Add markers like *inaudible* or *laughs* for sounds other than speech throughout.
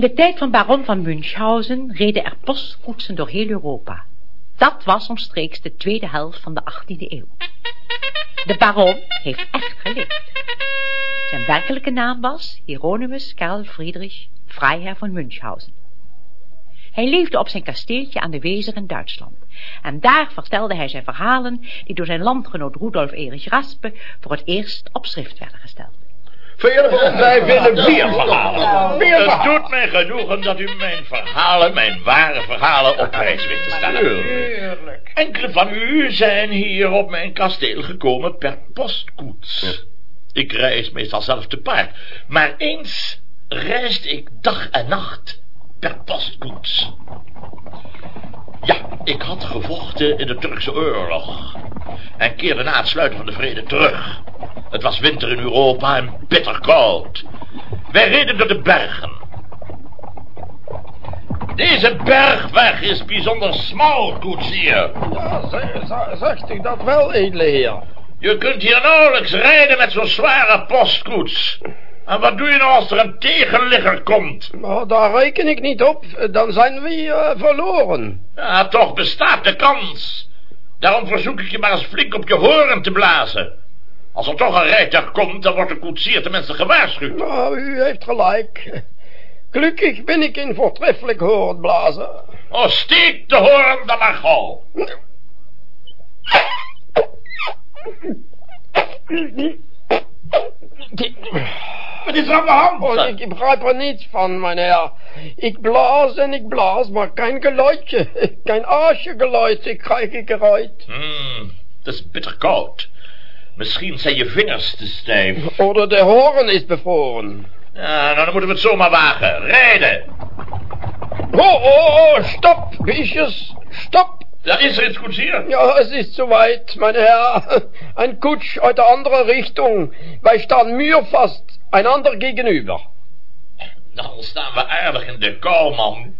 In de tijd van baron van Münchhausen reden er postkoetsen door heel Europa. Dat was omstreeks de tweede helft van de 18e eeuw. De baron heeft echt geleefd. Zijn werkelijke naam was Hieronymus Karl Friedrich Freiherr von Münchhausen. Hij leefde op zijn kasteeltje aan de Wezer in Duitsland. En daar vertelde hij zijn verhalen die door zijn landgenoot Rudolf Erich Raspe voor het eerst op schrift werden gesteld. Wij willen meer verhalen. Meer Het verhalen. doet mij genoegen dat u mijn verhalen, mijn ware verhalen, op prijs weet te stellen. Enkele van u zijn hier op mijn kasteel gekomen per postkoets. Ik reis meestal zelf te paard. Maar eens reisde ik dag en nacht per postkoets. Ja, ik had gevochten in de Turkse oorlog. En keerde na het sluiten van de vrede terug. Het was winter in Europa en bitter koud. Wij reden door de bergen. Deze bergweg is bijzonder smal, koetsier. Ja, ze- ze- zegt u dat wel, edele heer? Je kunt hier nauwelijks rijden met zo'n zware postkoets. En wat doe je nou als er een tegenligger komt? Nou, daar reken ik niet op. Dan zijn we eh, verloren. Ja, toch bestaat de kans. Daarom verzoek ik je maar eens flink op je horen te blazen. Als er toch een rijtuig komt, dan wordt de koetsier tenminste gewaarschuwd. Nou, u heeft gelijk. Gelukkig ben ik in voortreffelijk horen blazen. Oh, steek de hoorn dan maar gauw. Wat is er aan de hand? Oh, ik begrijp er niets van, mijn heer. Ik blaas en ik blaas, maar geen geluidje. *laughs* Geen aasjegeluid, ik krijg ik eruit. Hmm, het is bitter koud. Misschien zijn je vingers te stijf. Oder de hoorn is bevroren. Ja, nou, dan moeten we het zomaar wagen. Rijden. Oh, oh, oh, stop, biesjes, stop. Daar is er iets koetsier. Ja, es ist soweit, mein Herr. Ein Kutsch uit de andere Richtung. Wij staan muurvast, einander gegenüber. Dan staan we aardig in de kou, man.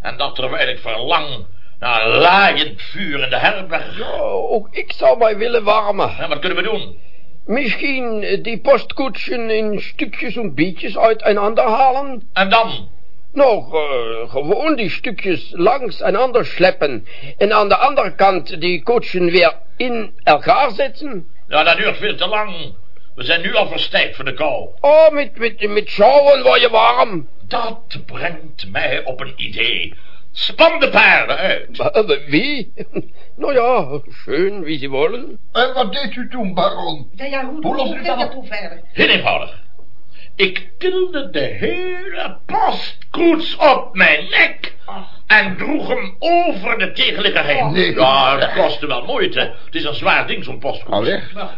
En dat terwijl ik verlang naar een laaiend vuur in de herberg. Ja, ook ik zou mij willen warmen. Ja, wat kunnen we doen? Misschien die postkutschen in stukjes en bietjes uiteinander halen. En dan? Nog gewoon die stukjes langs einander schleppen. En aan de andere kant die kutschen weer in elkaar zetten. Ja, dat duurt veel te lang. We zijn nu al verstijfd voor de kou. Oh, met, met, met sjouwen word je warm. Dat brengt mij op een idee. Span de paarden uit. Eh, Wie? *laughs* Nou ja, schön, wie ze willen. En wat deed u toen, baron? Ja, ja, hoe, Hoe lost hoe op? toen verder? Heel eenvoudig. Ik tilde de hele postkoets op mijn nek en droeg hem over de tegenligger heen. Nee. Ja, dat kostte wel moeite. Het is een zwaar ding, zo'n postkoets.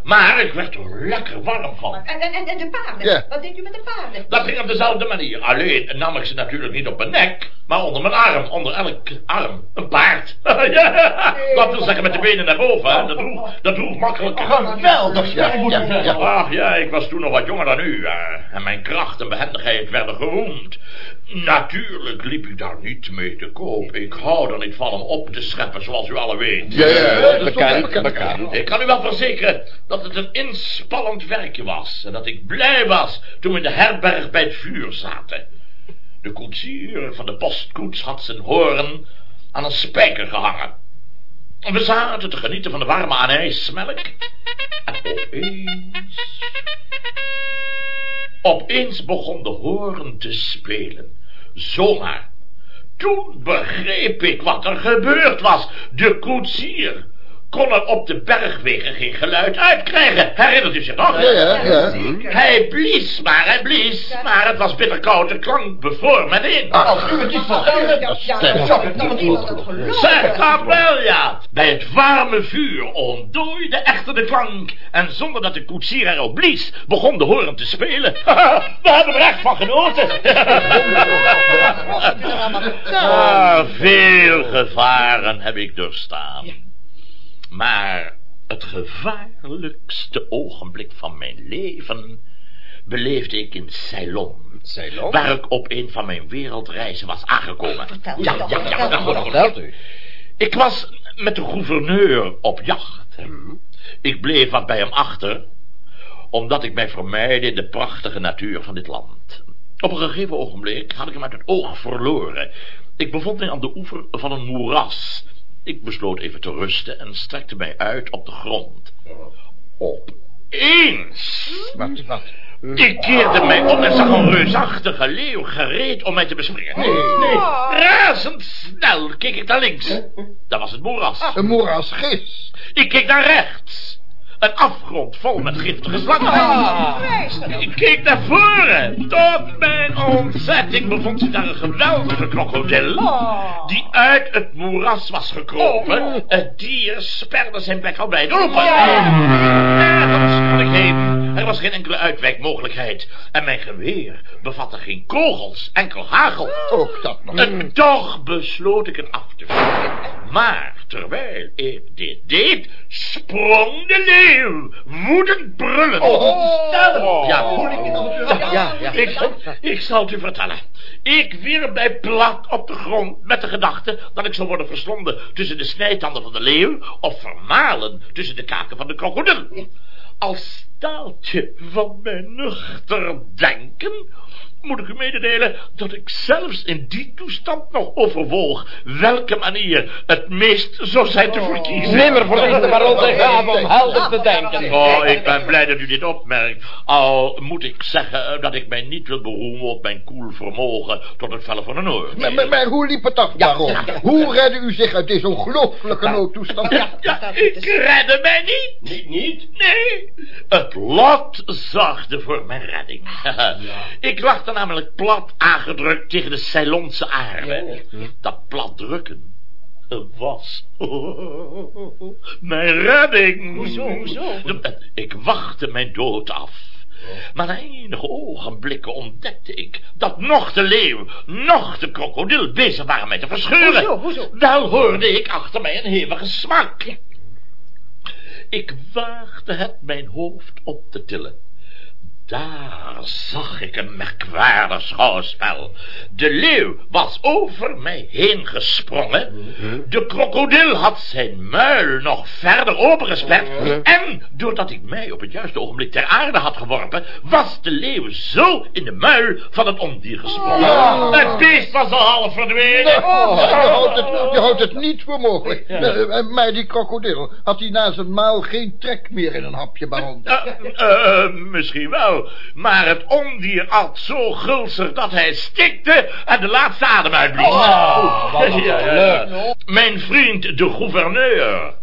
Maar ik werd er lekker warm van. En, en, en, de paarden? Ja. Wat deed u met de paarden? Dat ging op dezelfde manier. Alleen nam ik ze natuurlijk niet op mijn nek, maar onder mijn arm. Onder elk arm. Een paard. *laughs* ja, dat wil zeggen met de benen naar boven. Hè. Dat droeg, dat droeg makkelijker. Geweldig spel moet u zeggen. Ach ja, ik was toen nog wat jonger dan u. eh, en mijn kracht en behendigheid werden geroemd. Natuurlijk liep ik daar niet mee te koop. Ik hou er niet van om op te scheppen, zoals u alle weet. Ja, ja, Bekend, toch wel bekend. Ik kan u wel verzekeren dat het een inspannend werkje was. En dat ik blij was toen we in de herberg bij het vuur zaten. De koetsier van de postkoets had zijn hoorn aan een spijker gehangen. En we zaten te genieten van de warme anijsmelk. En opeens... Opeens begon de hoorn te spelen. Zomaar. Toen begreep ik wat er gebeurd was. De koetsier kon er op de bergwegen geen geluid uitkrijgen. Herinnert u zich nog? Ja, ja, ja. Hij blies maar, hij blies. Maar het was bitter koud, de klank bevoor meteen. Als u het niet ja, zou niet. Zeg, dat wel ja. Bij het warme vuur ontdooide echter de klank. En zonder dat de koetsier erop blies, begon de hoorn te spelen. *laughs* We hebben er echt van genoten. *laughs* Ah, veel gevaren heb ik doorstaan. Maar het gevaarlijkste ogenblik van mijn leven beleefde ik in Ceylon. Ceylon? Waar ik op een van mijn wereldreizen was aangekomen. Vertel ja, toch, ja, ja. Vertelt u. Ik was met de gouverneur op jacht. Mhm. Ik bleef wat bij hem achter, omdat ik mij vermeide in de prachtige natuur van dit land. Op een gegeven ogenblik had ik hem uit het oog verloren. Ik bevond mij aan de oever van een moeras. Ik besloot even te rusten en strekte mij uit op de grond. Opeens Wat, wat? ik keerde mij om en zag een reusachtige leeuw gereed om mij te bespringen. Nee, nee. Razendsnel keek ik naar links. Dat was het moeras. Een moerasgis. Ik keek naar rechts. Een afgrond vol met giftige slangen. Ik keek naar voren. Tot mijn ontzetting bevond zich daar een geweldige krokodil. Die uit het moeras was gekropen. Het dier sperde zijn bek al bij open. Nergens kon ik heen. Er was geen enkele uitwijkmogelijkheid. En mijn geweer bevatte geen kogels, enkel hagel. Ook dat nog. En toch besloot ik het af te vuren. Maar terwijl ik dit deed, sprong de leeuw, woedend brullend. Oh, ja, Ja, ja. ik, ik zal het u vertellen. Ik wierp mij plat op de grond met de gedachte dat ik zou worden verslonden tussen de snijtanden van de leeuw of vermalen tussen de kaken van de krokodil. Als staaltje van mijn nuchter denken moet ik u mededelen dat ik zelfs in die toestand nog overwoog welke manier het meest zou zijn te verkiezen. Nimmer verliest de baron zijn gave om helder te denken. Oh, ik ben blij dat u dit opmerkt. Al moet ik zeggen dat ik mij niet wil beroemen op mijn koel vermogen tot het vellen van een oor. Maar, maar, maar hoe liep het af, baron? Hoe redde u zich uit deze ongelooflijke noodtoestand? Ja, ja, ik redde mij niet. Niet, niet? Nee, het lot zorgde voor mijn redding. *laughs* Ik lag namelijk plat aangedrukt tegen de Ceylonse aarde. Dat plat drukken was *laughs* mijn redding. Hoezo, hoezo? Ik wachtte mijn dood af. Maar na enige ogenblikken ontdekte ik dat nog de leeuw, nog de krokodil bezig waren mij te verscheuren. Hoezo, hoezo? Wel hoorde ik achter mij een hevige smak. Ik waagde het mijn hoofd op te tillen. Daar zag ik een merkwaardig schouwspel. De leeuw was over mij heen gesprongen. De krokodil had zijn muil nog verder opengesperd. En doordat ik mij op het juiste ogenblik ter aarde had geworpen, was de leeuw zo in de muil van het ondier gesprongen. Het beest was al half verdwenen. Oh, je, houdt het, je houdt het niet voor mogelijk. Eh, eh, maar die krokodil, had hij na zijn maal geen trek meer in een hapje, baron? Eh, misschien wel, maar het ondier at zo gulzig dat hij stikte en de laatste adem uitblies. *laughs* Ja, ja. Mijn vriend, de gouverneur,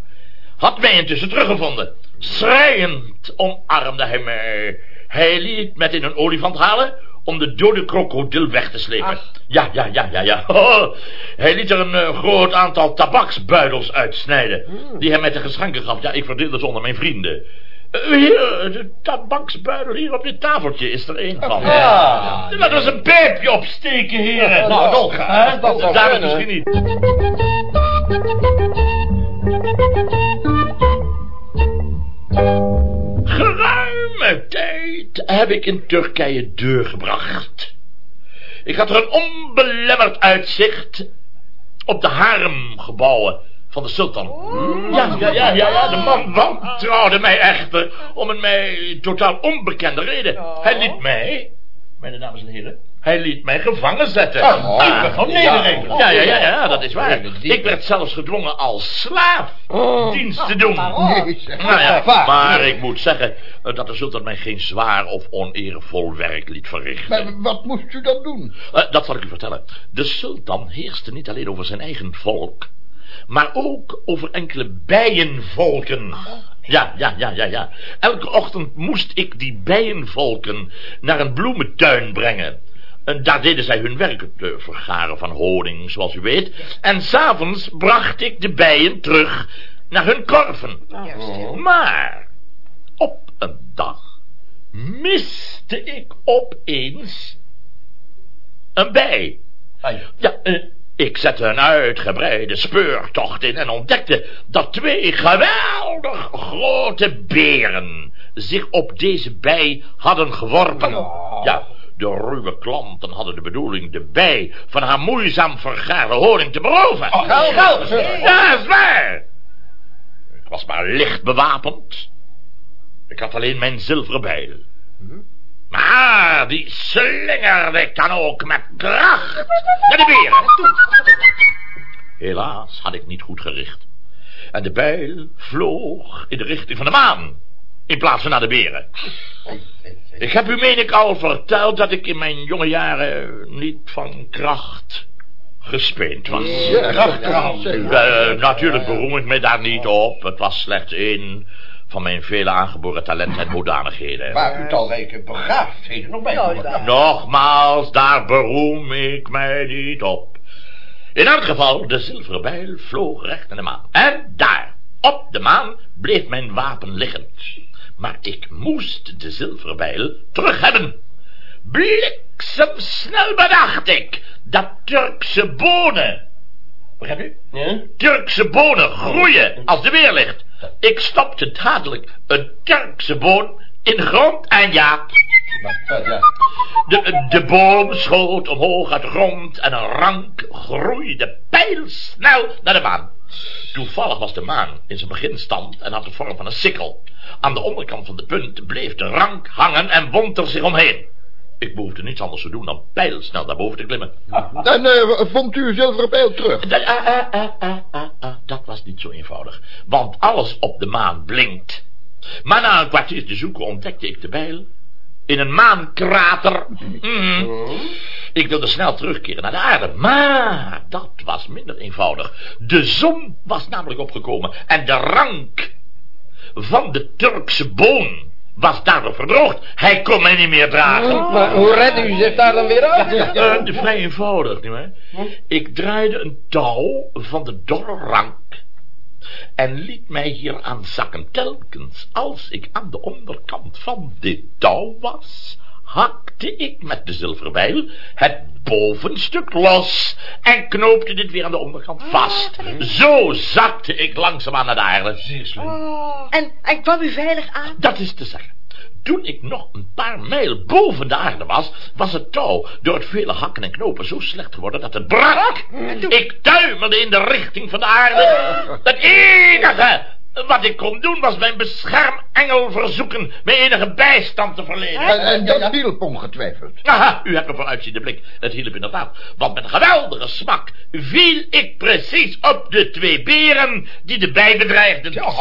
had mij intussen teruggevonden. Schreiend omarmde hij mij. Hij liet met in een olifant halen om de dode krokodil weg te slepen. Ja, ja, ja, ja, ja. *laughs* hij liet er een eh, groot aantal tabaksbuidels uitsnijden, die hij mij te geschenken gaf. Ja, ik verdeelde ze onder mijn vrienden. Hier, de tabaksbuidel hier op dit tafeltje is er één van. Ja. Laat ons een pijpje opsteken, heren. Nou. Hè? Dat zou Dames kunnen. misschien niet. Geruime tijd heb ik in Turkije doorgebracht. Ik had er een onbelemmerd uitzicht op de haremgebouwen van de sultan. Ja, ja, ja, ja, ja, de man wantrouwde mij echter om een mij totaal onbekende reden. Hij liet mij, mijn dames en heren, hij liet mij gevangen zetten. Oh, Ik ben van nederig. ja. Ja, ja, ja, ja, dat is waar. Ik werd zelfs gedwongen als slaaf dienst te doen. Nee, zeg. Nou ja, maar ik moet zeggen eh, dat de sultan mij geen zwaar of oneervol werk liet verrichten. Maar wat moest u dan doen? Eh, dat zal ik u vertellen. De sultan heerste niet alleen over zijn eigen volk, maar ook over enkele bijenvolken. Ja, ja, ja, ja, ja. Elke ochtend moest ik die bijenvolken naar een bloementuin brengen. En daar deden zij hun werk, het eh, vergaren van honing, zoals u weet. En s'avonds bracht ik de bijen terug naar hun korven. Maar op een dag miste ik opeens een bij. Ja, eh, ik zette een uitgebreide speurtocht in en ontdekte dat twee geweldig grote beren zich op deze bij hadden geworpen. Ja, de ruwe klanten hadden de bedoeling de bij van haar moeizaam vergare honing te beroven. Ja, is waar. Ik was maar licht bewapend. Ik had alleen mijn zilveren bijl. Maar die slingerde ik dan ook met kracht naar de beren. Helaas had ik niet goed gericht. En de bijl vloog in de richting van de maan, in plaats van naar de beren. Ik heb u, meen ik, al verteld dat ik in mijn jonge jaren niet van kracht gespeend was. Ja, kracht, Eh, natuurlijk beroem ik me daar niet op. Het was slechts één van mijn vele aangeboren talenten en hoedanigheden. Waar u talrijke begaafdheden nog bij. Nogmaals, daar beroem ik mij niet op. In elk geval, de zilveren bijl vloog recht naar de maan. En daar, op de maan, bleef mijn wapen liggen. Maar ik moest de zilveren bijl terug hebben. Bliksemsnel bedacht ik dat Turkse bonen... Begrijpt u? Ja? Turkse bonen groeien als de weer ligt. Ik stopte dadelijk een Turkse boon in de grond en ja. de, de boom schoot omhoog uit de grond en een rank groeide pijlsnel naar de maan. Toevallig was de maan in zijn beginstand en had de vorm van een sikkel. Aan de onderkant van de punt bleef de rank hangen en wond er zich omheen. Ik behoefde niets anders te doen dan pijlsnel naar boven te klimmen. *laughs* En eh, vond u uw zilveren pijl terug? Dat, ah, ah, dat was niet zo eenvoudig, want alles op de maan blinkt. Maar na een kwartier te zoeken ontdekte ik de bijl in een maankrater. Mhm. Ik wilde snel terugkeren naar de aarde, maar dat was minder eenvoudig. De zon was namelijk opgekomen en de rank van de Turkse boon was daardoor verdroogd. Hij kon mij niet meer dragen. Maar hoe redde u zich daar dan weer uit? Eh, vrij eenvoudig, nietwaar? Ik draaide een touw van de dorre rank en liet mij hier aan zakken. Telkens als ik aan de onderkant van dit touw was, hakte ik met de zilveren bijl het bovenstuk los en knoopte dit weer aan de onderkant vast. Zo zakte ik langzaamaan naar de aarde. Zeer slim. En, en kwam u veilig aan? Dat is te zeggen. Toen ik nog een paar mijl boven de aarde was, was het touw door het vele hakken en knopen zo slecht geworden dat het brak. Ik tuimelde in de richting van de aarde. Het enige wat ik kon doen was mijn beschermengel verzoeken mij enige bijstand te verlenen. En, en dat hielp ongetwijfeld. Aha, u hebt een vooruitziende blik. Het hielp inderdaad. Want met een geweldige smak viel ik precies op de twee beren die de bij bedreigden. Ja,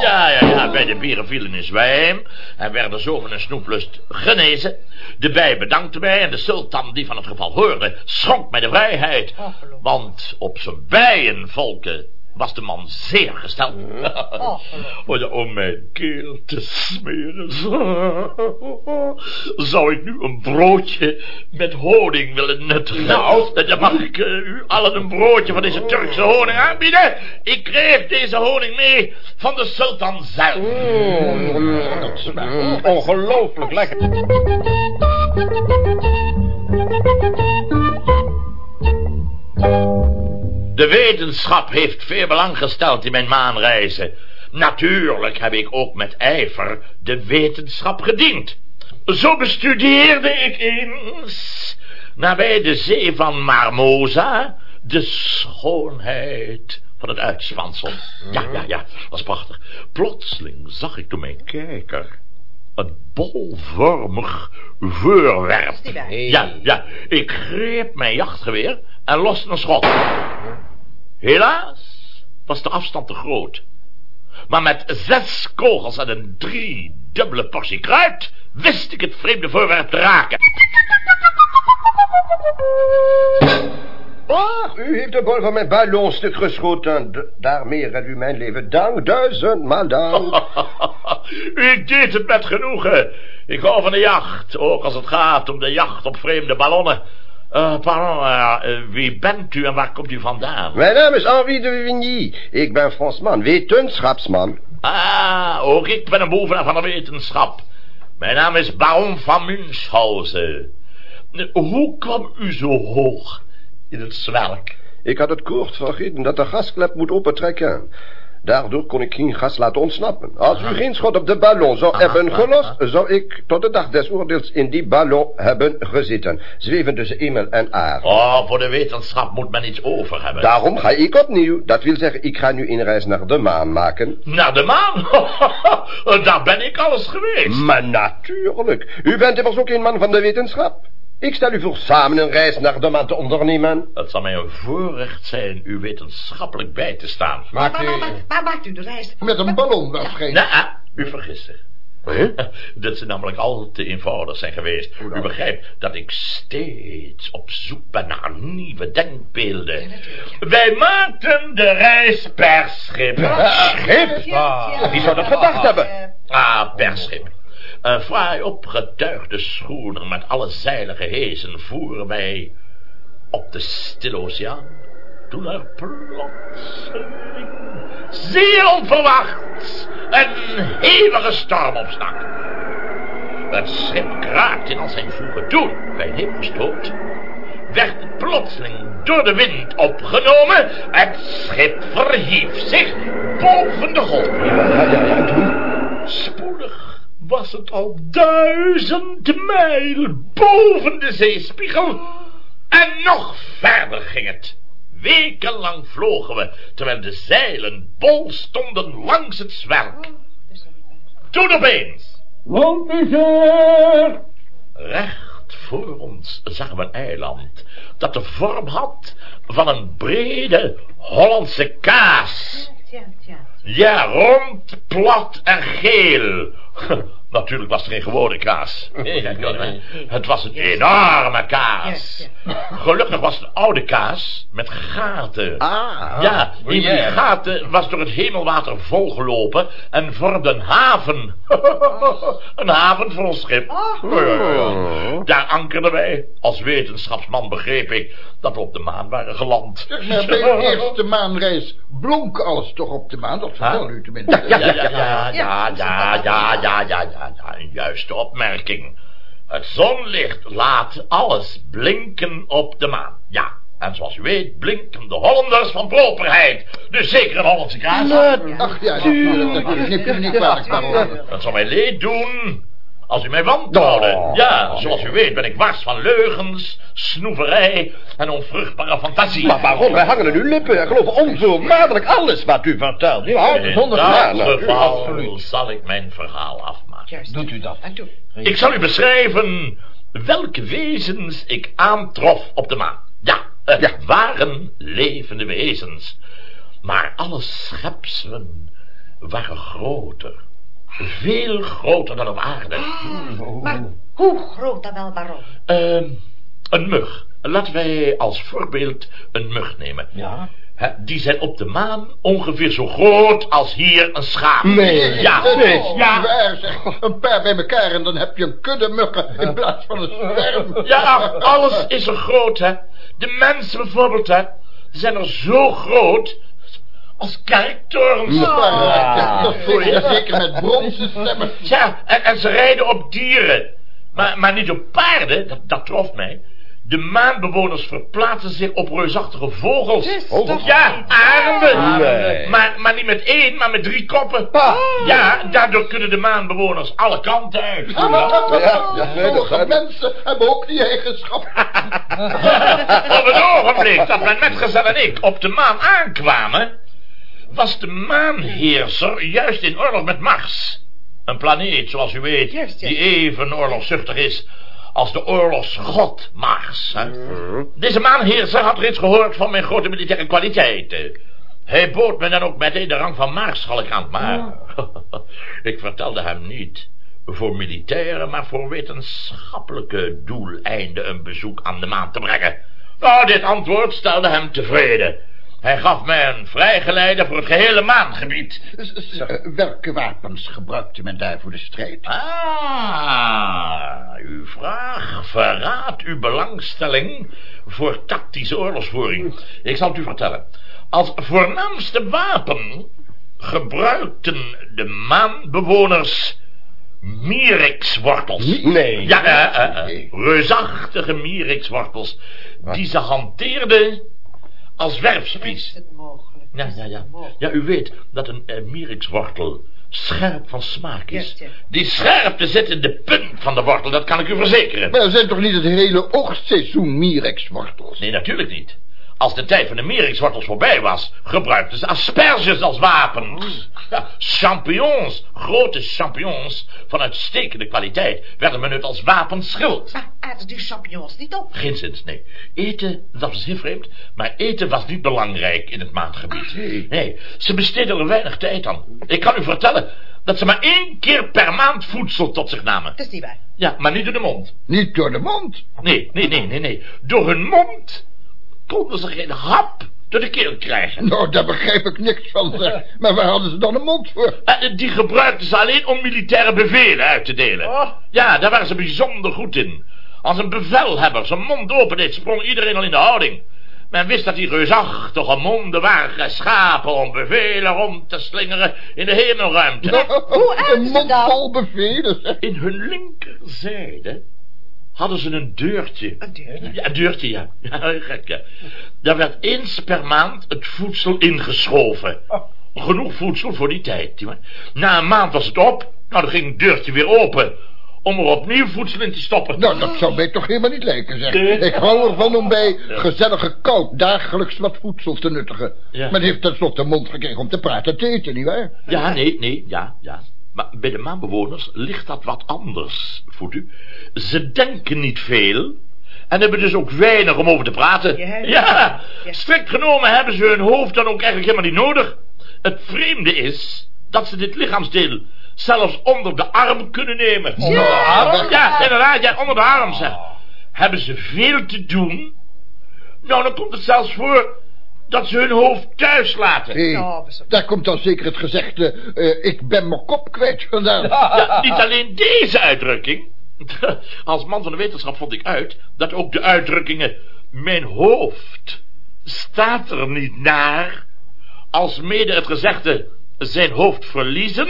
ja, ja. Beide beren vielen in zwijm en werden zo van hun snoeplust genezen. De bij bedankte mij en de sultan die van het geval hoorde schonk mij de vrijheid. Want op zijn bijenvolken was de man zeer gesteld. *laughs* Om je om mijn keel te smeren. *laughs* Zou ik nu een broodje met honing willen nuttigen? Nou, dan mag ik eh, u allen een broodje van deze Turkse honing aanbieden. Ik kreeg deze honing mee van de sultan zelf. Mm, ongelooflijk lekker. De wetenschap heeft veel belang gesteld in mijn maanreizen. Natuurlijk heb ik ook met ijver de wetenschap gediend. Zo bestudeerde ik eens, nabij de zee van Marmosa, de schoonheid van het uitspansel. Ja, ja, ja, was prachtig. Plotseling zag ik door mijn kijker een bolvormig voorwerp. Ja, ja, ik greep mijn jachtgeweer en loste een schot. Helaas was de afstand te groot. Maar met zes kogels en een driedubbele portie kruid wist ik het vreemde voorwerp te raken. Ah, u heeft de bal van mijn ballon stuk geschoten. D- daarmee redt u mijn leven. Dank, duizendmaal dank. *laughs* U deed het met genoegen. Ik hou van de jacht, ook als het gaat om de jacht op vreemde ballonnen. Eh, pardon, eh, wie bent u en waar komt u vandaan? Mijn naam is Henri de Vigny. Ik ben Fransman, wetenschapsman. Ah, ook ik ben een bovenaar van de wetenschap. Mijn naam is Baron van Münchhausen. Hoe kwam u zo hoog in het zwelk? Ik had het kort vergeten dat de gasklep moet opentrekken. Daardoor kon ik geen gas laten ontsnappen. Als u geen schot op de ballon zou hebben gelost, zou ik tot de dag des oordeels in die ballon hebben gezeten. Zweven tussen hemel en aarde. Oh, voor de wetenschap moet men iets over hebben. Daarom ga ik opnieuw. Dat wil zeggen, ik ga nu een reis naar de maan maken. Naar de maan? *laughs* Daar ben ik alles geweest. Maar natuurlijk. U bent immers ook een man van de wetenschap. Ik stel u voor samen een reis naar de maan te ondernemen. Het zal mij een voorrecht zijn u wetenschappelijk bij te staan. Maar, maar, waar maakt u de reis? Met een ballon waarschijnlijk. Nou, u vergist zich. *laughs* Dat ze namelijk al te eenvoudig zijn geweest. U begrijpt dat ik steeds op zoek ben naar nieuwe denkbeelden. Wij maakten de reis per schip. Schip? Wie zou dat gedacht hebben? Ah, per schip. Een fraai opgetuigde schoener met alle zeilen gehezen voeren wij op de stille oceaan. Toen er plotseling, zeer onverwachts, een hevige storm opstak. Het schip kraakte in al zijn voegen. Toen, bij een hemelstoot, werd plotseling door de wind opgenomen. Het schip verhief zich boven de golven. Ja, ja, ja? Spoedig was het al duizend mijl boven de zeespiegel. En nog verder ging het. Wekenlang vlogen we, terwijl de zeilen bol stonden langs het zwerk. Toen opeens, Land is er! recht voor ons, zagen we een eiland dat de vorm had van een brede Hollandse kaas. Ja, rond, plat en geel. Natuurlijk was er geen gewone kaas. Het was een enorme kaas. Gelukkig was het een oude kaas met gaten. Ah. Ja, in die gaten was door het hemelwater volgelopen en vormde een haven. *laughs* een haven voor ons schip. Ja, ja, ja. Daar ankerden wij. Als wetenschapsman begreep ik dat we op de maan waren geland. Bij de eerste maanreis blonk alles toch op de maan? Dat vertel u tenminste. Ja, ja, ja, ja, ja, ja, ja, ja, ja, een juiste opmerking. Het zonlicht laat alles blinken op de maan. Ja, en zoals u weet blinken de Hollanders van properheid. Dus zeker een Hollandse kaas. Ach ja, natuurlijk. Dat knip je me niet kwalijk. Dat zou mij leed doen als u mij wantrouwde. Ja, zoals u weet ben ik wars van leugens, snoeverij en onvruchtbare fantasie. Maar waarom? Wij hangen uw lippen en geloven onvoorwaardelijk alles wat u vertelt. U houdt het In zonder dat geval zal ik mijn verhaal afmaken. Juist. Doet u dat? En toen? Ik zal u beschrijven welke wezens ik aantrof op de maan. Ja, het Ja. waren levende wezens. Maar alle schepselen waren groter. Veel groter dan op aarde. Maar hoe groot dan wel, baron? Ehm, een mug. Laten wij als voorbeeld een mug nemen. Ja. Die zijn op de maan ongeveer zo groot als hier een schaap. Nee. Ja, nee, ja. waar, zeg. Een paar bij elkaar en dan heb je een kudde muggen in plaats van een zwerm. Ja, alles is er groot, hè. De mensen bijvoorbeeld, hè. zijn er zo groot als kerktorens. Ja, dat voel je zeker met bronzen stemmen. Ja, en, en ze rijden op dieren. Maar, maar niet op paarden, dat, dat trof mij. De maanbewoners verplaatsen zich op reusachtige vogels. Vogels? Ja, arenden. Nee. Maar, maar niet met één, maar met drie koppen. Ja, daardoor kunnen de maanbewoners alle kanten uit. Ja, ja, nee, dat ik. mensen hebben ook die eigenschap. *laughs* Op het ogenblik dat mijn metgezel en ik op de maan aankwamen... was de maanheerser juist in oorlog met Mars. Een planeet, zoals u weet, ja. die even oorlogszuchtig is... als de oorlogsgod Mars. Hè? Deze maanheerser had reeds gehoord van mijn grote militaire kwaliteiten. Hij bood me dan ook meteen de rang van maarschalk aan, maar... *laughs* ik vertelde hem niet voor militaire, maar voor wetenschappelijke doeleinden een bezoek aan de maan te brengen. Nou, dit antwoord stelde hem tevreden. Hij gaf mij een vrijgeleide voor het gehele maangebied. Welke wapens gebruikte men daar voor de strijd? Ah, uw vraag verraadt uw belangstelling voor tactische oorlogsvoering. Ik zal het u vertellen. Als voornaamste wapen gebruikten de maanbewoners Mirixwortels. Nee. Ja, eh, eh, eh, reusachtige Mirixwortels. Die ze hanteerden als werfspies. het mogelijk? Ja, ja, ja. Ja, u weet dat een uh, mierikswortel scherp van smaak is. Die scherpte zit in de punt van de wortel, dat kan ik u verzekeren. Maar er zijn toch niet het hele oogstseizoen mirekswortels? Nee, natuurlijk niet. Als de tijd van de mierikswortels voorbij was, gebruikten ze asperges als wapens. Ja, champignons, grote champignons van uitstekende kwaliteit, werden benut als wapenschild. Maar aten die champignons niet op? Geen zins, nee. Eten, dat is heel vreemd, maar eten was niet belangrijk in het maandgebied. Nee. Nee, ze besteden er weinig tijd aan. Ik kan u vertellen dat ze maar één keer per maand voedsel tot zich namen. Dat is niet waar. Ja, maar niet door de mond. Niet door de mond. Nee, nee, nee, nee, nee. Door hun mond konden ze geen hap door de keel krijgen. Nou, daar begrijp ik niks van, zeg. *laughs* Maar waar hadden ze dan een mond voor? Eh, Die gebruikten ze alleen om militaire bevelen uit te delen. Oh. Ja, daar waren ze bijzonder goed in. Als een bevelhebber zijn mond open deed, sprong iedereen al in de houding. Men wist dat die reusachtige monden waren geschapen om bevelen rond te slingeren in de hemelruimte. Hoe aten Een ze mond vol bevelen. In hun linkerzijde hadden ze een deurtje. Een deurtje? Ja, een deurtje, ja. ja gek, ja. Daar werd eens per maand het voedsel ingeschoven. Genoeg voedsel voor die tijd. Na een maand was het op. Nou, dan ging het deurtje weer open. Om er opnieuw voedsel in te stoppen. Nou, dat zou mij toch helemaal niet lijken, zeg. Nee. Ik hou ervan om bij gezellige koud dagelijks wat voedsel te nuttigen. Ja. Men heeft tenslotte mond gekregen om te praten en te eten, nietwaar? Ja, nee, nee, ja, ja. Maar bij de maanbewoners ligt dat wat anders, voelt u. Ze denken niet veel en hebben dus ook weinig om over te praten. Ja, ja. ja, Ja. strikt genomen hebben ze hun hoofd dan ook eigenlijk helemaal niet nodig. Het vreemde is dat ze dit lichaamsdeel zelfs onder de arm kunnen nemen. Onder de arm? Ja, inderdaad, ja, onder de arm, zeg. Hebben ze veel te doen? Nou, dan komt het zelfs voor dat ze hun hoofd thuis laten. Daar komt dan zeker het gezegde... eh, ik ben mijn kop kwijt vandaan. Ja, niet alleen deze uitdrukking. *laughs* Als man van de wetenschap vond ik uit dat ook de uitdrukkingen mijn hoofd staat er niet naar, als mede het gezegde zijn hoofd verliezen,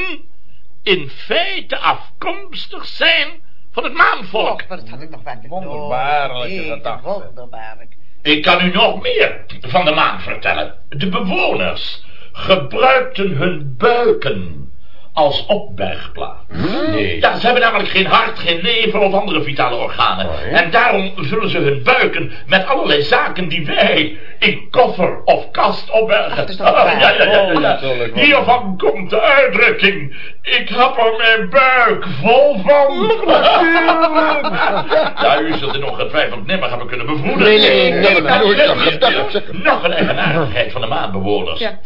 in feite afkomstig zijn van het maanvolk. Maar dat had ik nog werkelijk Wonderbaarlijke gedachte. Wonderbaarlijk. Ik kan u nog meer van de maan vertellen. De bewoners gebruikten hun buiken als opbergplaats. Nee. Ja, ze hebben namelijk geen hart, geen lever of andere vitale organen. En daarom vullen ze hun buiken met allerlei zaken die wij in koffer of kast opbergen. Ach, dat is toch waar? *laughs* ja, ja, ja, ja, ja. natuurlijk wel. Hiervan komt de uitdrukking. Ik heb er mijn buik vol van. *laughs* *laughs* ja, u zult het ongetwijfeld nimmer hebben kunnen bevroeden. Nee, nee, nee, dat zeg. Nog een eigenaardigheid van de maanbewoners. Ja.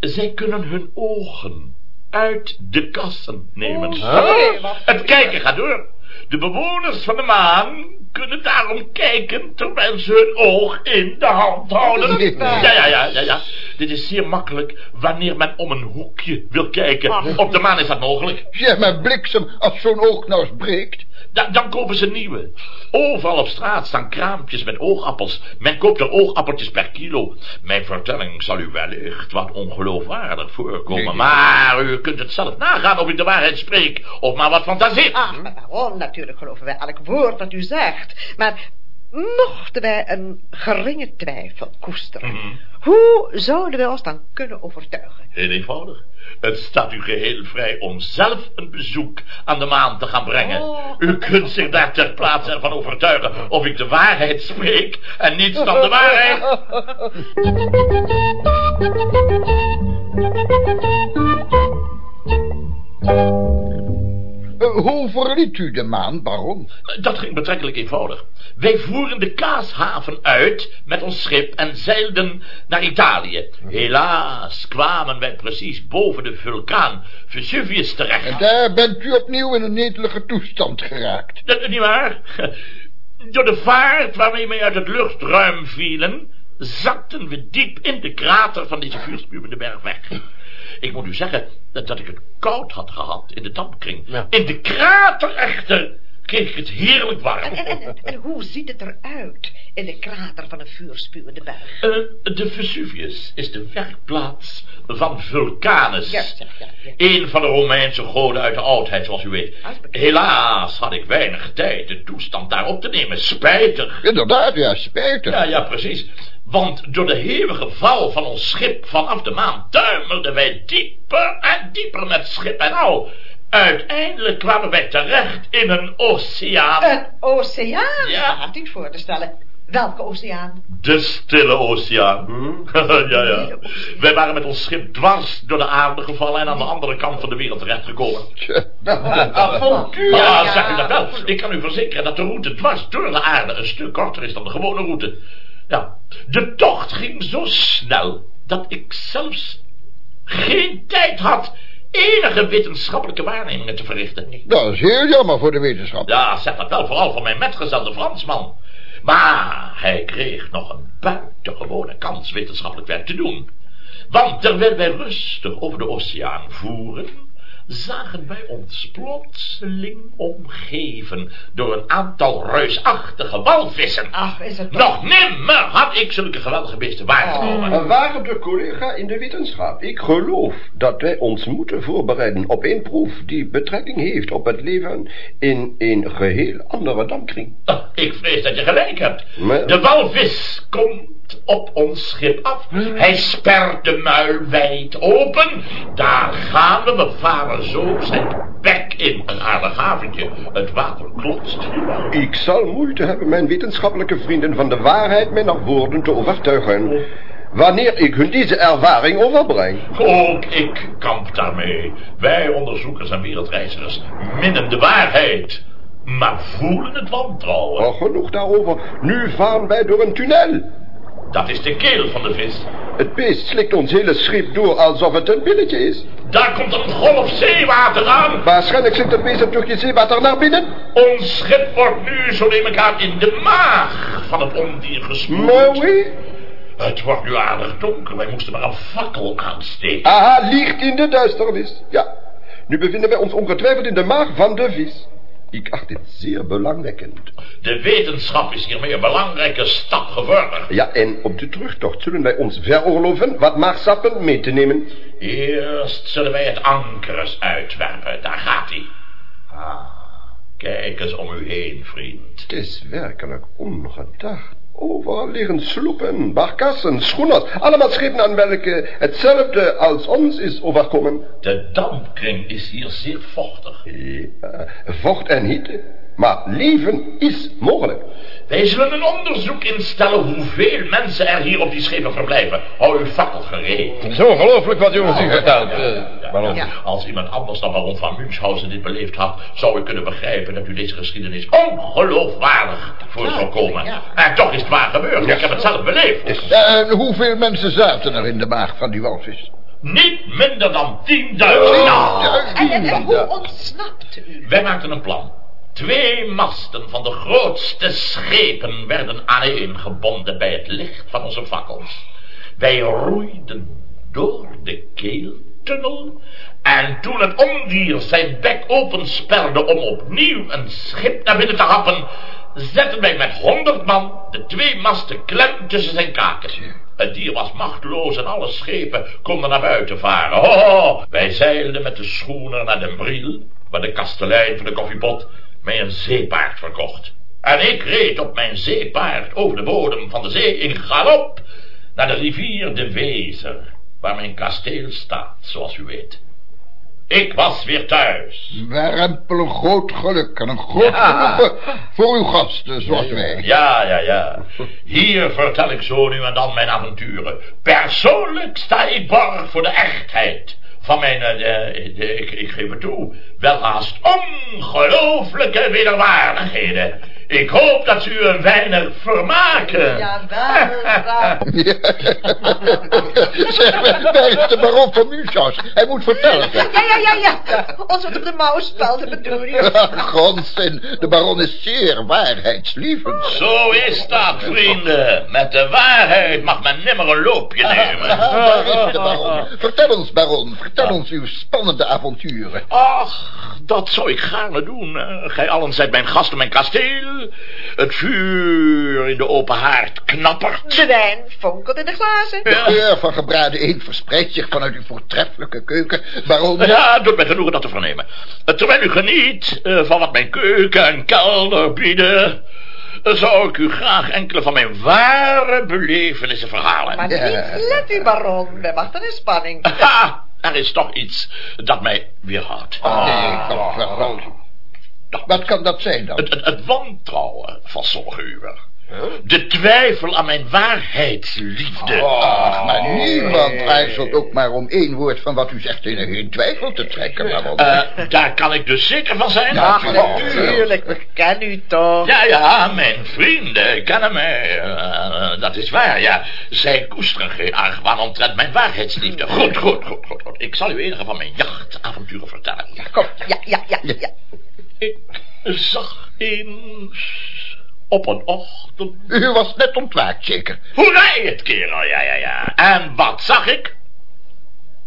Zij kunnen hun ogen uit de kassen nemen. Huh? Wat? Het kijken gaat door. De bewoners van de maan kunnen daarom kijken terwijl ze hun oog in de hand houden. Ja, ja, ja, ja, ja. Dit is zeer makkelijk wanneer men om een hoekje wil kijken. Op de maan is dat mogelijk. Zeg maar bliksem, als zo'n oog nou eens breekt. Da- dan kopen ze nieuwe. Overal op straat staan kraampjes met oogappels. Men koopt er oogappeltjes per kilo. Mijn vertelling zal u wellicht wat ongeloofwaardig voorkomen. Nee. Maar u kunt het zelf nagaan of ik de waarheid spreek. Of maar wat fantaseer. Ach, maar waarom? Natuurlijk geloven wij elk woord dat u zegt. Maar mochten wij een geringe twijfel koesteren... Mhm. hoe zouden wij ons dan kunnen overtuigen? Heel eenvoudig. Het staat u geheel vrij om zelf een bezoek aan de maan te gaan brengen. Oh. U kunt zich daar ter plaatse ervan overtuigen of ik de waarheid spreek en niets dan de waarheid. *laughs* hoe verliet u de maan, baron? Dat ging betrekkelijk eenvoudig. Wij voeren de kaashaven uit met ons schip en zeilden naar Italië. Helaas kwamen wij precies boven de vulkaan Vesuvius En terecht. daar bent u opnieuw in een netelige toestand geraakt. Dat is niet waar. *laughs* Door de vaart waarmee wij uit het luchtruim vielen, zakten we diep in de krater van deze vuurspuwende berg weg. Ik moet u zeggen dat, dat ik het koud had gehad in de dampkring. Ja. In de krater echter kreeg ik het heerlijk warm. En, en, en, en hoe ziet het eruit in de krater van een vuurspuwende berg? Eh, de Vesuvius is de werkplaats van Vulcanus. Ja, ja, ja, ja. Een van de Romeinse goden uit de oudheid, zoals u weet. Helaas had ik weinig tijd de toestand daar op te nemen. Spijtig. Inderdaad, ja, spijtig. Ja, ja, precies. Want door de hevige val van ons schip vanaf de maan tuimelden wij dieper en dieper met schip en al. Uiteindelijk kwamen wij terecht in een oceaan. Een oceaan? Ja. Niet voor te stellen. Welke oceaan? De stille oceaan. *laughs* *laughs* ja, ja. Wij waren met ons schip dwars door de aarde gevallen en aan de andere kant van de wereld terechtgekomen. Avontuur. *laughs* Ja, zeg u dat wel. Ik kan u verzekeren dat de route dwars door de aarde een stuk korter is dan de gewone route. Ja, de tocht ging zo snel dat ik zelfs geen tijd had enige wetenschappelijke waarnemingen te verrichten. Dat is heel jammer voor de wetenschap. Ja, zeg dat wel, vooral van mijn metgezel, de Fransman. Maar hij kreeg nog een buitengewone kans wetenschappelijk werk te doen. Want terwijl wij rustig over de oceaan voeren, zagen wij ons plotseling omgeven door een aantal reusachtige walvissen. Ach, is het Nog nimmer had ik zulke geweldige beesten waargenomen. Een waarde collega in de wetenschap. Ik geloof dat wij ons moeten voorbereiden op een proef die betrekking heeft op het leven in een geheel andere dampkring. Ik vrees dat je gelijk hebt. Maar- De walvis komt op ons schip af. Hij spert de muil wijd open. Daar gaan we. We varen zo zijn bek in. Een aardig haventje. Het water klotst. Ik zal moeite hebben mijn wetenschappelijke vrienden van de waarheid mijn woorden te overtuigen. Wanneer ik hun deze ervaring overbreng. Ook ik kamp daarmee. Wij onderzoekers en wereldreizigers minnen de waarheid. Maar voelen het wantrouwen. Oh, genoeg daarover. Nu varen wij door een tunnel. Dat is de keel van de vis. Het beest slikt ons hele schip door alsof het een pilletje is. Daar komt een golf zeewater aan. Waarschijnlijk slikt het beest een tukje zeewater naar binnen. Ons schip wordt nu, zo neem ik aan, in de maag van het ondier gespoeld. Maar oui. Het wordt nu aardig donker. Wij moesten maar een fakkel aansteken. Aha, liegt in de duisternis. Ja, nu bevinden wij ons ongetwijfeld in de maag van de vis. Ik acht dit zeer belangwekkend. De wetenschap is hiermee een belangrijke stap gevorderd. Ja, en op de terugtocht zullen wij ons veroorloven wat maagsappen mee te nemen. Eerst zullen wij het anker eens uitwerpen. Daar gaat hij. Ah, kijk eens om u heen, vriend. Het is werkelijk ongedacht. Overal liggen sloepen, barkassen, schoeners. Allemaal schepen aan welke hetzelfde als ons is overkomen. De dampkring is hier zeer vochtig. Ja, vocht en hitte. Maar leven is mogelijk. Wij zullen een onderzoek instellen hoeveel mensen er hier op die schepen verblijven. Hou uw fakkel gereed. Het is ongelooflijk wat u ons hier vertelt, eh, Als iemand anders dan baron van Münchhausen dit beleefd had... zou ik kunnen begrijpen dat u deze geschiedenis ongeloofwaardig voor zou komen. En toch is het waar gebeurd. Ik heb het zelf beleefd. En hoeveel mensen zaten er in de maag van die walvis? Niet minder dan 10.000. Nou, En, en, en hoe ontsnapt u? wij maakten een plan. Twee masten van de grootste schepen werden aangebonden bij het licht van onze fakkels. Wij roeiden door de keeltunnel en toen het ondier zijn bek opensperde om opnieuw een schip naar binnen te happen, zetten wij met honderd man de twee masten klem tussen zijn kaken. Het dier was machteloos en alle schepen konden naar buiten varen. Oh, wij zeilden met de schoener naar Den Briel, waar de kastelein van de koffiepot mij een zeepaard verkocht. En ik reed op mijn zeepaard over de bodem van de zee in galop naar de rivier de Wezer, waar mijn kasteel staat, zoals u weet. Ik was weer thuis. Werempel een groot geluk en een groot Ja. genoegen voor uw gasten, zoals wij. Ja, ja, ja. Hier vertel ik zo nu en dan mijn avonturen. Persoonlijk sta ik borg voor de echtheid van mijn, eh, de- de- ik, ik geef het toe, welhaast ongelooflijke wederwaardigheden. Ik hoop dat ze u een weinig vermaken. Jawel, wel. *laughs* zeg, waar is de baron van Münchhaus? Hij moet vertellen. Ja, ja, ja, ja. Ons op de mouw spelden bedoel je? *laughs* Gonsen, de baron is zeer waarheidslievend. Zo is dat, vrienden. Met de waarheid mag men nimmer een loopje nemen. *laughs* Waar is de baron? Vertel ons, baron. Vertel ons uw spannende avonturen. Ach, dat zou ik gaarne doen. eh. Gij allen zijt mijn gast in mijn kasteel. Het vuur in de open haard knappert. De wijn fonkelt in de glazen. De geur van gebraden eend verspreidt zich vanuit uw voortreffelijke keuken. Baron, Ja, het doet mij genoegen dat te vernemen. Eh, Terwijl u geniet eh, van wat mijn keuken en kelder bieden... zou ik u graag enkele van mijn ware belevenissen verhalen. Maar niet let u, baron. Wij wachten in spanning. Ha, er is toch iets dat mij weerhoudt. Nee, kom wel. Wat kan dat zijn dan? Het, het, het wantrouwen van sommige. De twijfel aan mijn waarheidsliefde. Ach, maar niemand ijzelt ook maar om één woord van wat u zegt in een twijfel te trekken, baron. Eh, daar kan ik dus zeker van zijn. Ja, Ach, natuurlijk. We kennen u toch. Ja, ja, mijn vrienden kennen mij. Eh, dat is waar, ja. Zij koesteren geen argwaan omtrent mijn waarheidsliefde. Goed, goed, goed, goed, goed. Ik zal u enige van mijn jachtavonturen vertellen. Kom, ja, ja, ja, ja. Ik zag eens op een ochtend... U was net ontwaakt, zeker? Hoera, het kerel, ja, ja, ja. En wat zag ik?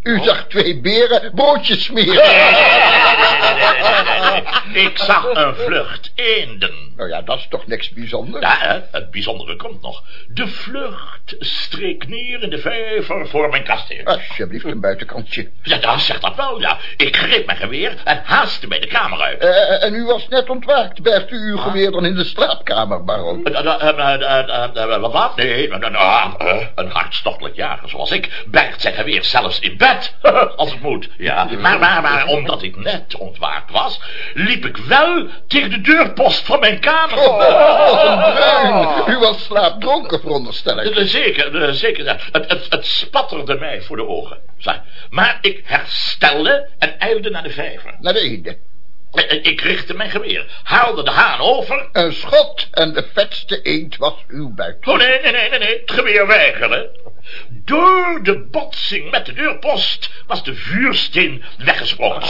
U zag twee beren broodjes smeren. *laughs* Ik zag een vlucht eenden. Nou ja, dat is toch niks bijzonders? Ja, het bijzondere komt nog. De vlucht streek neer in de vijver voor mijn kasteel. Alsjeblieft, een buitenkantje. Ja, dan zegt dat wel, ja. Ik greep mijn geweer en haastte mij de kamer uit. Eh, en u was net ontwaakt. Bergt u uw geweer dan in de slaapkamer, baron? Eh, eh, eh, eh, eh, Wat? Nee, ah, eh, een hartstochtelijk jager zoals ik bergt zijn geweer zelfs in bed, *laughs* als het moet. Ja, maar, maar, maar omdat ik net ontwaakt was, liep ik wel tegen de deurpost van mijn kamer. Oh, bruin. *laughs* U was slaapdronken, veronderstel ik. Eh, Zeker, eh, zeker. Het, het, het spatterde mij voor de ogen. Maar ik herstelde en eilde naar de vijver. Naar de. Eh, eh, Ik richtte mijn geweer, haalde de haan over. Een schot en de vetste eend was uw buik. Oh nee, nee, nee, nee, nee, het geweer weigerde. Door de botsing met de deurpost was de vuursteen weggesprongen.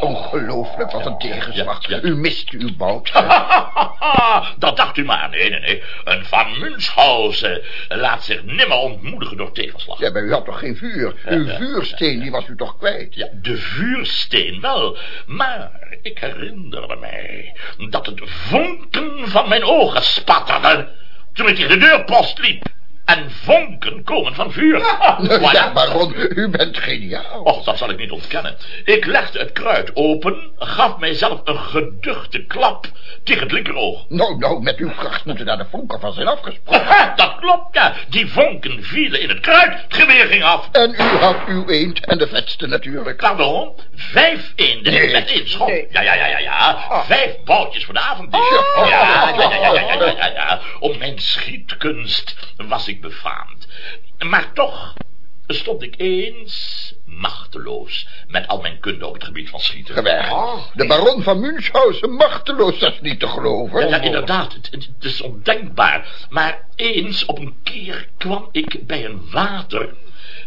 Ongelooflijk, wat een tegenslag. Ja, ja. U mist uw boot. *laughs* Dat dacht u maar. Nee, nee, nee. Een Van Münchhausen laat zich nimmer ontmoedigen door tegenslag. Ja, maar u had toch geen vuur? Uw vuursteen, die was u toch kwijt? Ja, de vuursteen wel. Maar ik herinnerde mij dat het vonken van mijn ogen spatterde toen ik tegen de deurpost liep. En vonken komen van vuur. *laughs* Ja, voilà. ja, baron, u bent geniaal. Och, dat zal ik niet ontkennen. Ik legde het kruid open, gaf mijzelf een geduchte klap tegen het linkeroog. Nou, nou, met uw kracht moeten daar de vonken van zijn afgesproken. *laughs* Dat klopt, ja. Die vonken vielen in het kruid, het geweer ging af. En u had uw eend en de vetste natuurlijk. Pardon, vijf eenden nee. met één schot. Ja, ja, ja, ja, ja. Oh. Vijf boutjes voor de avond. Ja, ja, ja, ja, ja, ja, ja, ja. Om mijn schietkunst was ik befaamd. Maar toch stond ik eens machteloos met al mijn kunde op het gebied van schieten. Geweg. De baron van Münchhausen machteloos, dat is niet te geloven. Ja, inderdaad, het, het- het is ondenkbaar. Maar eens op een keer kwam ik bij een water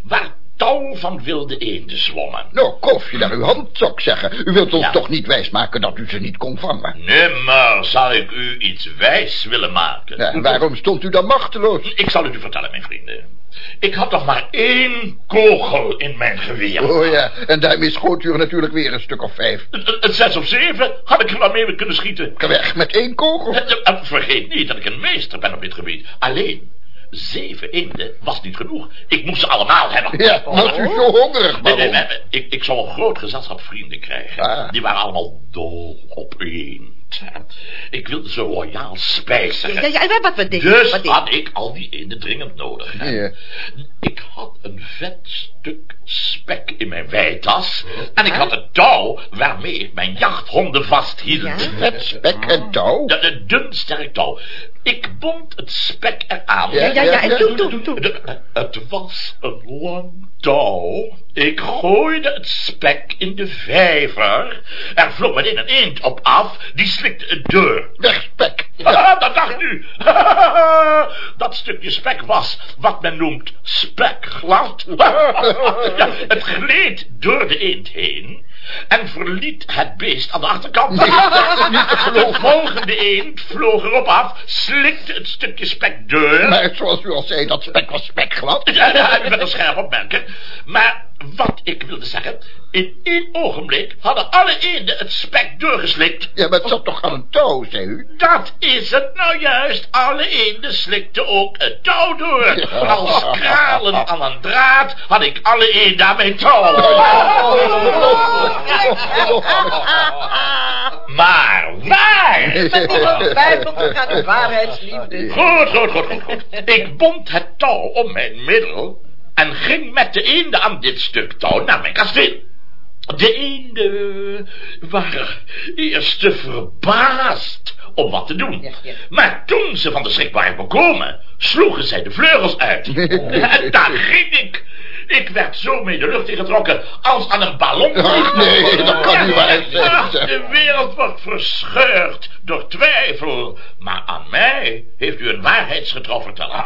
waar tal van wilde eenden zwommen. Nou, je naar uw hand, zou ik zeggen. U wilt ons Ja. toch niet wijsmaken dat u ze niet kon vangen? Nimmer zal ik u iets wijs willen maken. Ja, en waarom stond u dan machteloos? Ik zal het u vertellen, mijn vrienden. Ik had nog maar één kogel in mijn geweer. Oh ja, en daarmee schoot u er natuurlijk weer een stuk of vijf. Het, zes of zeven had ik er wel mee kunnen schieten. Weg met één kogel. Eh, eh, Vergeet niet dat ik een meester ben op dit gebied. Alleen, zeven eenden was niet genoeg. Ik moest ze allemaal hebben. Ja, was u zo hongerig, Nee, nee, baron? nee, ik, ik zou een groot gezelschap vrienden krijgen. Ah. Die waren allemaal dol op eend. Ik wilde ze royaal spijzen. Ja, ja, ja, wat we deden. Dus wat deden. had ik al die eenden dringend nodig. Ja. Ik had een vet stuk spek in mijn wijtas. En ik had het touw waarmee ik mijn jachthonden vasthield. Ja? Spek en touw. Dat een dun sterk touw. Ik bond het spek eraan. Ja, Ja, ja, en toen, toen. De- het was een lang touw. Ik gooide het spek in de vijver. Er vloog meteen een eend op af. Die slikte het door. Weg spek. *laughs* Ah, dat dacht u. *laughs* dat stukje spek was wat men noemt spekglad. *laughs* ja, het gleed door de eend heen en verliet het beest aan de achterkant. *laughs* De volgende eend vloog erop af, slikte het stukje spek door. Maar zoals u al zei, dat spek was spekglad. Ja, u bent een scherp opmerker. Maar wat ik wilde zeggen, in één ogenblik hadden alle eenden het spek doorgeslikt. Ja, maar het zat toch aan een touw, zei u? Dat is het nou juist. Alle eenden slikten ook het touw door. Als kralen aan een draad had ik alle eenden aan mijn touw. Maar waar Met gaat om waarheidsliefde. Goed, goed, goed, goed, goed. Ik bond het touw om mijn middel en ging met de eenden aan dit stuk touw naar mijn kasteel. De eenden waren eerst te verbaasd om wat te doen. Ja, ja. Maar toen ze van de schrik waren bekomen, sloegen zij de vleugels uit. *laughs* en daar ging ik. Ik werd zo mee de lucht ingetrokken als aan een ballon. Ach, nee, dat kan niet waar zijn. De wereld wordt verscheurd door twijfel. Maar aan mij heeft u een.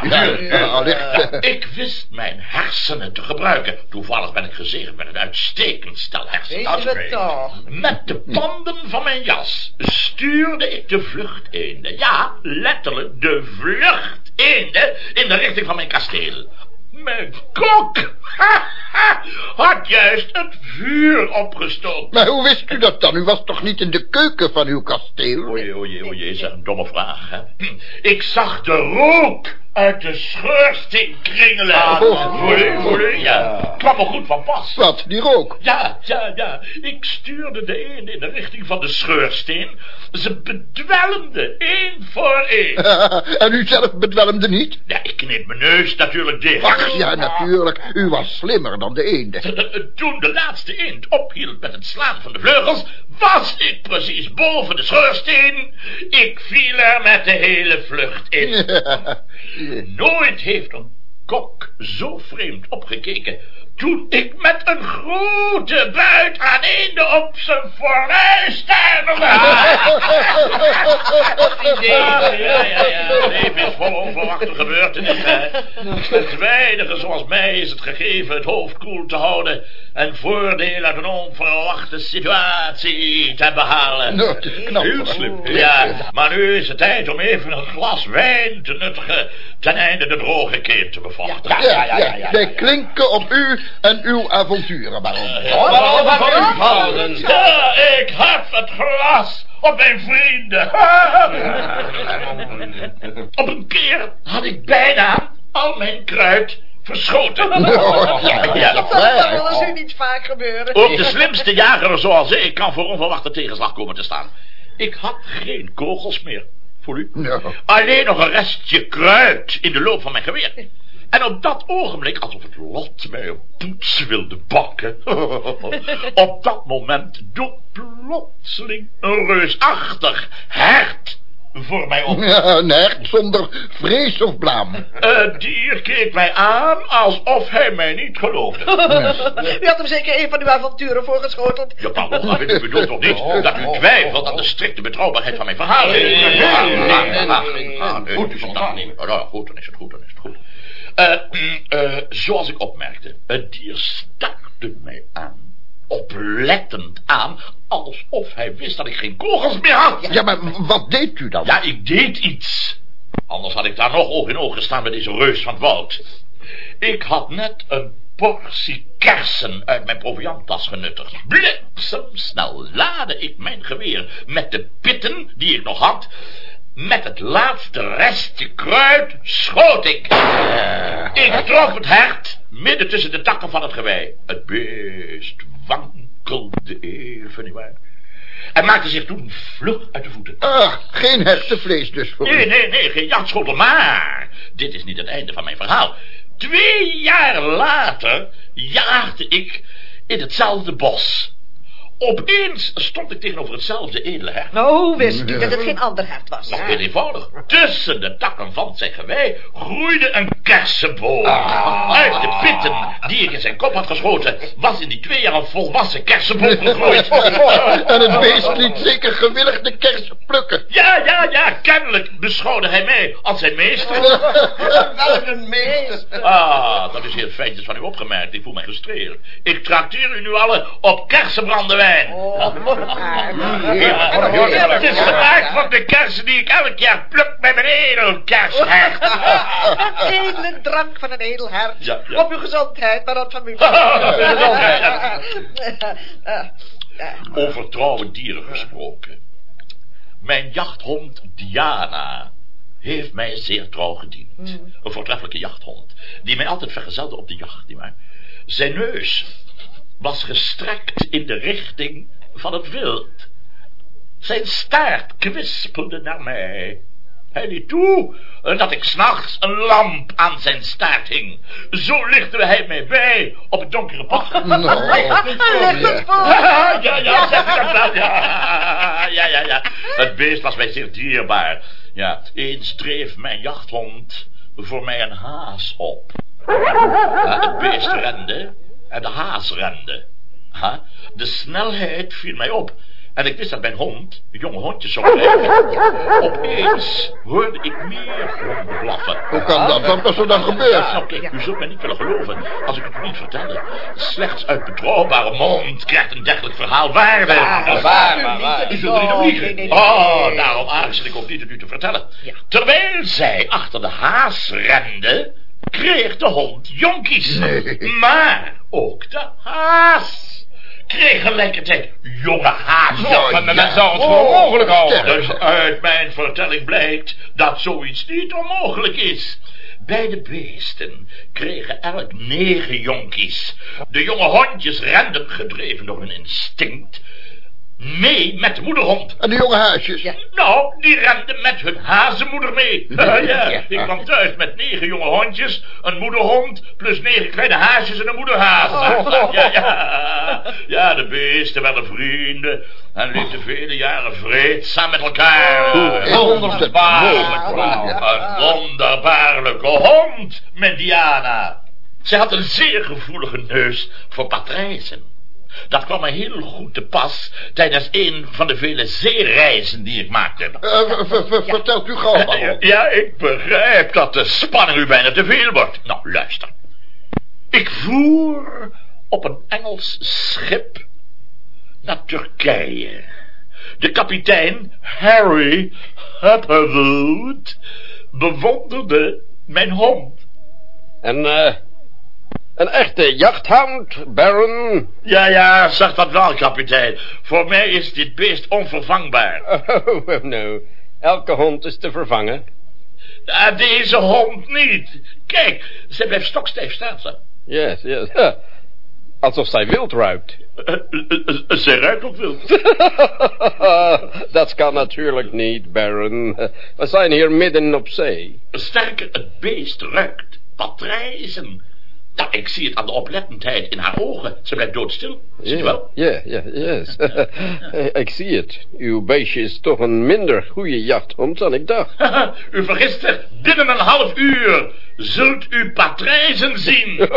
Ja, ja, allicht. Ik wist mijn hersenen te gebruiken. Toevallig ben ik gezegend met een uitstekend stel hersenen. Weet je het toch? Met de panden van mijn jas stuurde ik de vluchteenden. Ja, letterlijk de vluchteenden in de richting van mijn kasteel. Mijn ha, *laughs* had juist het vuur opgestoken. Maar hoe wist u dat dan? U was toch niet in de keuken van uw kasteel? Oei, oei, oei, is een domme vraag, hè? Ik zag de rook uit de schoorsteen kringelen. Voel u? Ja, kwam me goed van pas. Wat, die rook? Ja, ja, ja. Ik stuurde de een in de richting van de scheursteen. Ze bedwelmden één voor één. *laughs* en u zelf bedwelmde niet? Ja, ik kneep mijn neus natuurlijk dicht. Ach, ja, natuurlijk. U was slimmer dan de eenden. *laughs* Toen de laatste eend ophield met het slaan van de vleugels, was ik precies boven de schoorsteen. Ik viel er met de hele vlucht in. *laughs* Nooit heeft een kok zo vreemd opgekeken toen ik met een grote buit aan eenden op zijn fornuis tuimelde. *laughs* Ja, ja, ja, ja. Het leven is vol onverwachte gebeurtenissen. Het weinige zoals mij is het gegeven het hoofd koel te houden en voordeel uit een onverwachte situatie te behalen. Nou, het is knap. Heel slim. Ja, maar nu is het tijd om even een glas wijn te nuttigen ten einde de droge keer te bevochtigen. Ja, ja, Wij klinken op u en uw avonturen, baron. Ja, ik heb het glas op mijn vrienden. *laughs* op een keer had ik bijna al mijn kruid verschoten. *laughs* Oh, ja, Ja. Dat zal als u niet vaak gebeuren. Ook de slimste jager zoals ik kan voor onverwachte tegenslag komen te staan. Ik had geen kogels meer, voel u? Alleen nog een restje kruid in de loop van mijn geweer. En op dat ogenblik, alsof het lot mij een poets wilde bakken... *laughs* op dat moment doet plotseling een reusachtig hert voor mij op. ja, een hert zonder vrees of blaam. Het dier keek mij aan alsof hij mij niet geloofde. U had hem zeker een van uw avonturen voorgeschoteld. Ja, pardon, maar u bedoelt toch niet dat u twijfelt aan de strikte betrouwbaarheid van mijn verhaal? Nee, nee, nee, Ah, ah, ah. Oh, goed, dan is het goed, dan is het goed. Eh, zoals ik opmerkte, het dier staarde mij aan. Oplettend aan, alsof hij wist dat ik geen kogels meer had. Ja, maar wat deed u dan? Ja, ik deed iets. Anders had ik daar nog oog in oog gestaan met deze reus van het woud. Ik had net een portie kersen uit mijn provianttas genuttigd. Bliksemsnel laadde ik mijn geweer met de pitten die ik nog had. Met het laatste restje kruid schoot ik. Ik trof het hert midden tussen de takken van het gewei. Het beest wankelde even, nietwaar? Hij maakte zich toen vlug uit de voeten. Ah, geen hertenvlees dus voor Nee, u. nee, nee, geen jachtschotel, maar dit is niet het einde van mijn verhaal. Twee jaar later jaagde ik in hetzelfde bos. Opeens stond ik tegenover hetzelfde edele hert. Nou, hoe wist u dat het geen ander hert was? Nog heel eenvoudig. Tussen de takken van zijn gewei groeide een kersenboom. Uit de pitten die ik in zijn kop had geschoten, was in die twee jaar een volwassen kersenboom gegroeid. en het beest liet zeker gewillig de kersen plukken. Ja, ja, ja, kennelijk beschouwde hij mij als zijn meester. *laughs* Welk een meester. Ah, dat is heel feitjes van u opgemerkt. Ik voel mij gestreeld. Ik trakteer u nu allen op kersenbrandewijn. Oh, Ja, het is gemaakt van de kersen die ik elk jaar pluk met mijn edelkershert. *laughs* Een edele drank van een edel hert. Ja, ja. Op uw gezondheid, maar dat familie. *laughs* Over trouwe dieren gesproken. Mijn jachthond Diana heeft mij zeer trouw gediend. Een voortreffelijke jachthond, die mij altijd vergezelde op de jacht, nietwaar? Zijn neus was gestrekt in de richting van het wild. Zijn staart kwispelde naar mij. Hij liet toe dat ik s'nachts een lamp aan zijn staart hing. Zo lichtte hij mij bij op het donkere pad. *laughs* Nou, *laughs* ja, ja, ja, zeg ik dat wel. Ja, *laughs* ja, ja, ja. Het beest was mij zeer dierbaar. Ja, eens dreef mijn jachthond voor mij een haas op. Ja, het beest rende en de haas rende. Ha, de snelheid viel mij op. En ik wist dat mijn hond, een jonge hondje zou krijgen. Opeens hoorde ik meer honden blaffen. Hoe kan dat? Wat was er dan gebeurd? Nou, kijk, u zult mij niet willen geloven als ik het u niet vertellen. Slechts uit betrouwbare mond krijgt een dergelijk verhaal waarde. waar, waar, waar. U zult er niet om Nee, liegen. nee, nee, Oh, nee. daarom aarzel ik ook niet het u te vertellen. Ja. Terwijl zij achter de haas rende, kreeg de hond jonkies. Maar ook de haas kreeg gelijkertijd jonge hazen. Oh, men ja. zou het voor mogelijk houden. Dus uit mijn vertelling blijkt dat zoiets niet onmogelijk is. Beide beesten kregen elk negen jonkies. De jonge hondjes renden, gedreven door hun instinct, mee met de moederhond. En die jonge huisjes? Ja. Nou, die renden met hun hazenmoeder mee. ja, ik kwam thuis met negen jonge hondjes, een moederhond, plus negen kleine haasjes en een moederhaas. Ja, ja. ja, de beesten werden vrienden en leefden vele jaren vreedzaam met elkaar. Wonderbaarlijk, wonderbaarlijk. Een wonderbaarlijke hond, Mendiana. Ze had een zeer gevoelige neus voor patrijzen. Dat kwam me heel goed te pas tijdens een van de vele zeereizen die ik maakte. Eh, Vertelt u gauw, baron. *laughs* Ja, ik begrijp dat de spanning u bijna te veel wordt. Nou, luister. Ik voer op een Engels schip naar Turkije. De kapitein Harry Hupperwood bewonderde mijn hond. Een, eh, een echte jachthound, Baron. Ja, ja, zeg dat wel, kapitein. Voor mij is dit beest onvervangbaar. *laughs* Oh, nou, elke hond is te vervangen. Ah, deze hond niet. Kijk, ze blijft stokstijf staan. Ze, Yes, yes. Alsof zij wild ruikt. Eh, eh, eh, ze ruikt ook wild. *laughs* Dat kan natuurlijk niet, Baron. We zijn hier midden op zee. Sterker, het beest ruikt patrijzen. Nou, ik zie het aan de oplettendheid in haar ogen. Ze blijft doodstil. Zie je wel? Ja, ja, yes. *laughs* ik zie het. Uw beestje is toch een minder goede jachthond dan ik dacht. *laughs* u vergist zich. Binnen een half uur zult u patrijzen zien. *laughs*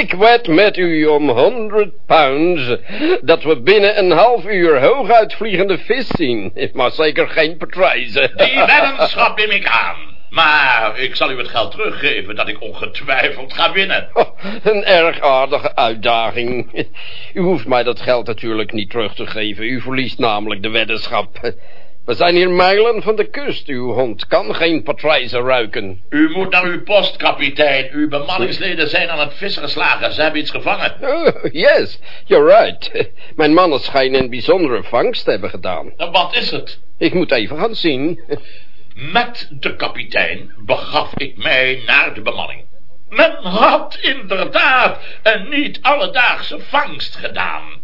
Ik wed met u om 100 pounds dat we binnen een half uur hooguitvliegende vis zien. Maar zeker geen patrijzen. Die weddenschap neem ik aan. Maar ik zal u het geld teruggeven dat ik ongetwijfeld ga winnen. Oh, een erg aardige uitdaging. U hoeft mij dat geld natuurlijk niet terug te geven. U verliest namelijk de weddenschap. We zijn hier mijlen van de kust. Uw hond kan geen patrijzen ruiken. U moet naar uw post, kapitein. Uw bemanningsleden zijn aan het vissen geslagen. Ze hebben iets gevangen. Oh, yes, you're right. Mijn mannen schijnen een bijzondere vangst te hebben gedaan. En wat is het? Ik moet even gaan zien. Met de kapitein begaf ik mij naar de bemanning. Men had inderdaad een niet alledaagse vangst gedaan.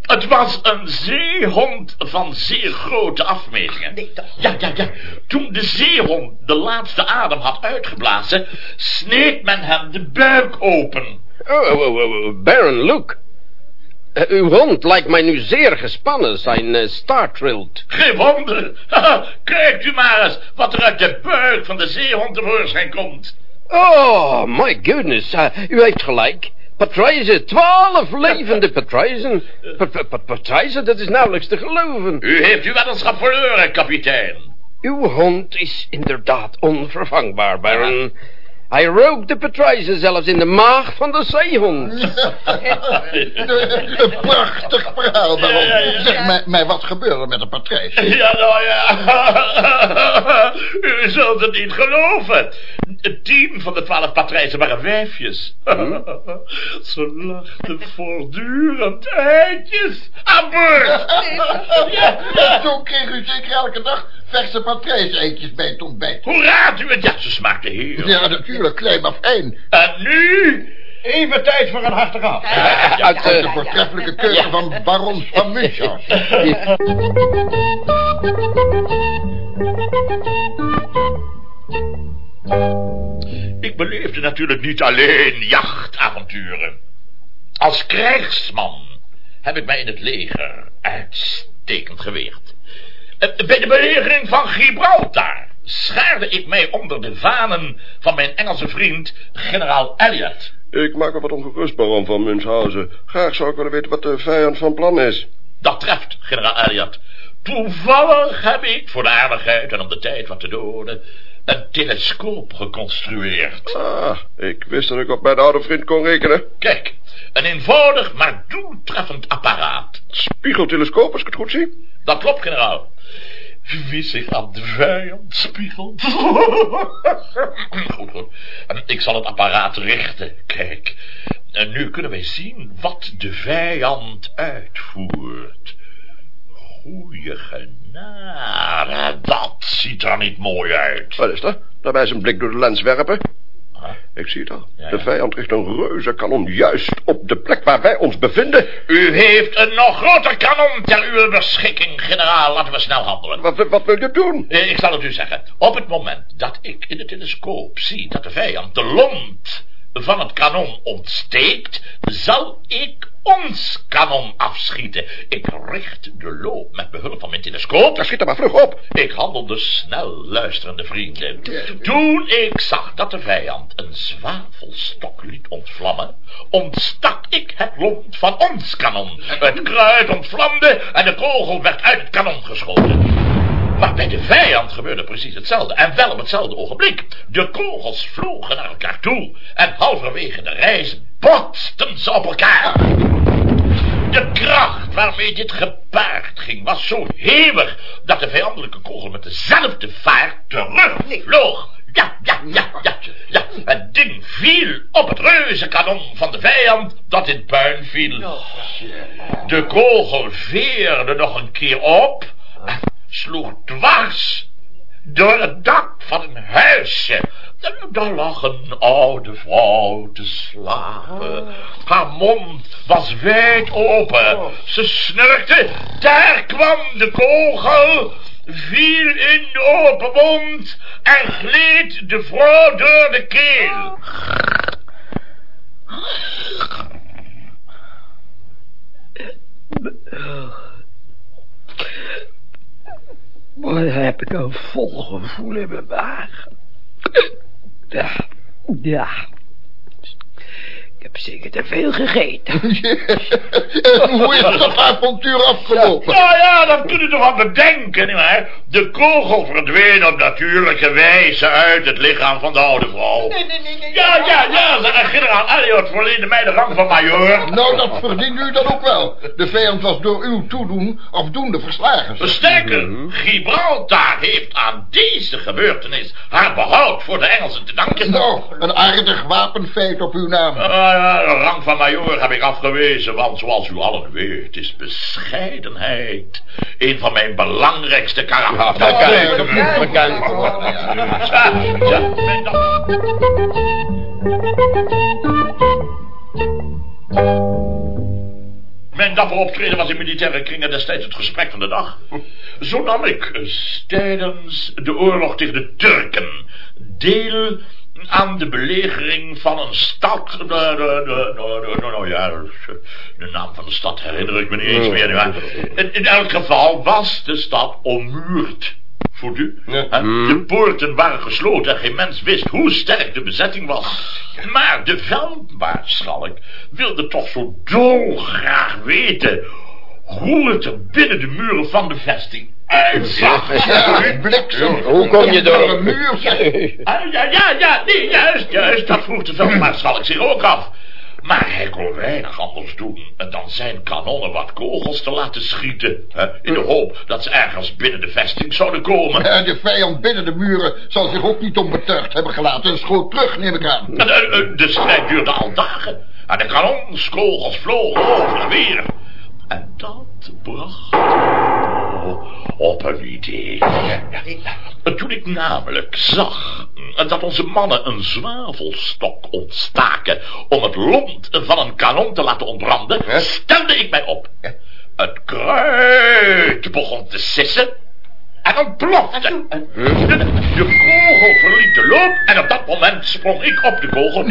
Het was een zeehond van zeer grote afmetingen. Nee, toch? Ja, ja, ja. Toen de zeehond de laatste adem had uitgeblazen, sneed men hem de buik open. Oh, oh, oh, oh, Baron, look. Eh, uw hond lijkt mij nu zeer gespannen. Zijn uh, staart trilt. Geen wonder. *laughs* Kijkt u maar eens wat er uit de buik van de zeehond tevoorschijn komt. Oh, my goodness. Uh, u heeft gelijk. Patrijzen, twaalf levende patrijzen. Pa- pa- pa- Patrijzen, dat is nauwelijks te geloven. U heeft uw weddenschap verloren, kapitein. Uw hond is inderdaad onvervangbaar, Baron. Hij rookt de patrijzen zelfs in de maag van de zeehond. *laughs* Een prachtig verhaal, baron. Ja, ja, ja. Zeg mij, mij, wat gebeurde met de patrijs? *laughs* Ja, nou ja. *laughs* U zult het niet geloven. Het team van de twaalf patrijzen waren wijfjes. Ze lachten voortdurend eitjes aan boord. Zo kreeg u zeker elke dag verse patrijseitjes bij het ontbijt. Hoe raadt u het? Ja, ze smaakten heerlijk. Ja, natuurlijk, klein maar fijn. En nu Even tijd voor een hartig af. Uit Uit de de... voortreffelijke keuken van baron van München. Ik beleefde natuurlijk niet alleen jachtavonturen. Als krijgsman heb ik mij in het leger uitstekend geweerd. Eh, Bij de belegering van Gibraltar schaarde ik mij onder de vanen van mijn Engelse vriend, generaal Elliot. Ik maak me wat ongerust, baron van Münchhausen. Graag zou ik willen weten wat de vijand van plan is. Dat treft, generaal Elliot. Toevallig heb ik, voor de aardigheid en om de tijd wat te doden, een telescoop geconstrueerd. Ah, ik wist dat ik op mijn oude vriend kon rekenen. Kijk, een eenvoudig maar doeltreffend apparaat. Spiegeltelescoop, als ik het goed zie. Dat klopt, generaal. Wie zich aan de vijand spiegelt. *laughs* goed, goed. Ik zal het apparaat richten. Kijk. En nu kunnen wij zien wat de vijand uitvoert. Goeie genade, dat ziet er niet mooi uit. Wat is dat? Daarbij een blik door de lens werpen. Ik zie het al. Ja, De ja. vijand richt een reuze kanon juist op de plek waar wij ons bevinden. U heeft een nog groter kanon ter uw beschikking, generaal. Laten we snel handelen. Wat, wat wil je doen? Eh, Ik zal het u zeggen. Op het moment dat ik in de telescoop zie dat de vijand de lont van het kanon ontsteekt, zal ik ons kanon afschieten. Ik richt de loop met behulp van mijn telescoop. Dan schiet er maar vlug op. Ik handelde snel, luisterende vrienden. Toen ik zag dat de vijand een zwavelstok liet ontvlammen, ontstak ik het lont van ons kanon. Het kruid ontvlamde en de kogel werd uit het kanon geschoten. Maar bij de vijand gebeurde precies hetzelfde. En wel op hetzelfde ogenblik. De kogels vlogen naar elkaar toe. En halverwege de reis botsten ze op elkaar. De kracht waarmee dit gepaard ging was zo hevig... dat de vijandelijke kogel met dezelfde vaart terugvloog. Ja, ja, ja, ja, ja. Het ding viel op het reuzenkanon van de vijand dat in puin viel. De kogel veerde nog een keer op en sloeg dwars door het dak van een huisje. Daar lag een oude vrouw te slapen. Haar mond was wijd open. Ze snurkte. Daar kwam de kogel. Viel in de open mond en gleed de vrouw door de keel. Wat heb ik een vol gevoel in mijn. Ja, ja. Ik heb zeker te veel gegeten. *laughs* En hoe is dat avontuur afgelopen? Nou ja, dat kunt u toch wel bedenken, nietwaar? De kogel verdween op natuurlijke wijze uit het lichaam van de oude vrouw. Nee, nee, nee, nee. Ja, ja, ja, en generaal Elliot verleende mij de rang van majoor. Nou, dat verdient u dan ook wel. De vijand was door uw toedoen afdoende verslagen. Sterker, Gibraltar heeft aan deze gebeurtenis haar behoud voor de Engelsen te danken. Nou, een aardig wapenfeit op uw naam. Ah, ja, de rang van majoor heb ik afgewezen, want zoals u allen weet is bescheidenheid een van mijn belangrijkste karakters. bekend, bekend. Ja, mijn dank. Mijn dapper optreden was in militaire kringen destijds het gesprek van de dag. Zo nam ik eh, tijdens de oorlog tegen de Turken deel aan de belegering van een stad. De, de, de, de, de- nou ja, de naam van de stad herinner ik me niet eens meer. Maar in, in elk geval was de stad ommuurd. Voelt u? Ja. Hè? De poorten waren gesloten en geen mens wist hoe sterk de bezetting was. Maar de veldmaarschalk wilde toch zo dolgraag weten hoe het er binnen de muren van de vesting uitzag. Ja, bliksem. Hoe kom je door? Een muur. *laughs* Ah, ja, ja, ja, nee, juist, juist, dat vroeg de veldmaarschalk zich ook af. Maar hij kon weinig anders doen dan zijn kanonnen wat kogels te laten schieten. Hè, in de hoop dat ze ergens binnen de vesting zouden komen. Ja, De vijand binnen de muren zal zich ook niet onbetuigd hebben gelaten en schoot terug, neem ik aan. En, eh, eh, De strijd duurde al dagen. En de kanonskogels vlogen over en weer. En dat bracht op een idee. Toen ik namelijk zag dat onze mannen een zwavelstok ontstaken om het lont van een kanon te laten ontbranden, stelde ik mij op. Het kruid begon te sissen en ontplofte. De, de kogel verliet de loop en op dat moment sprong ik op de kogel.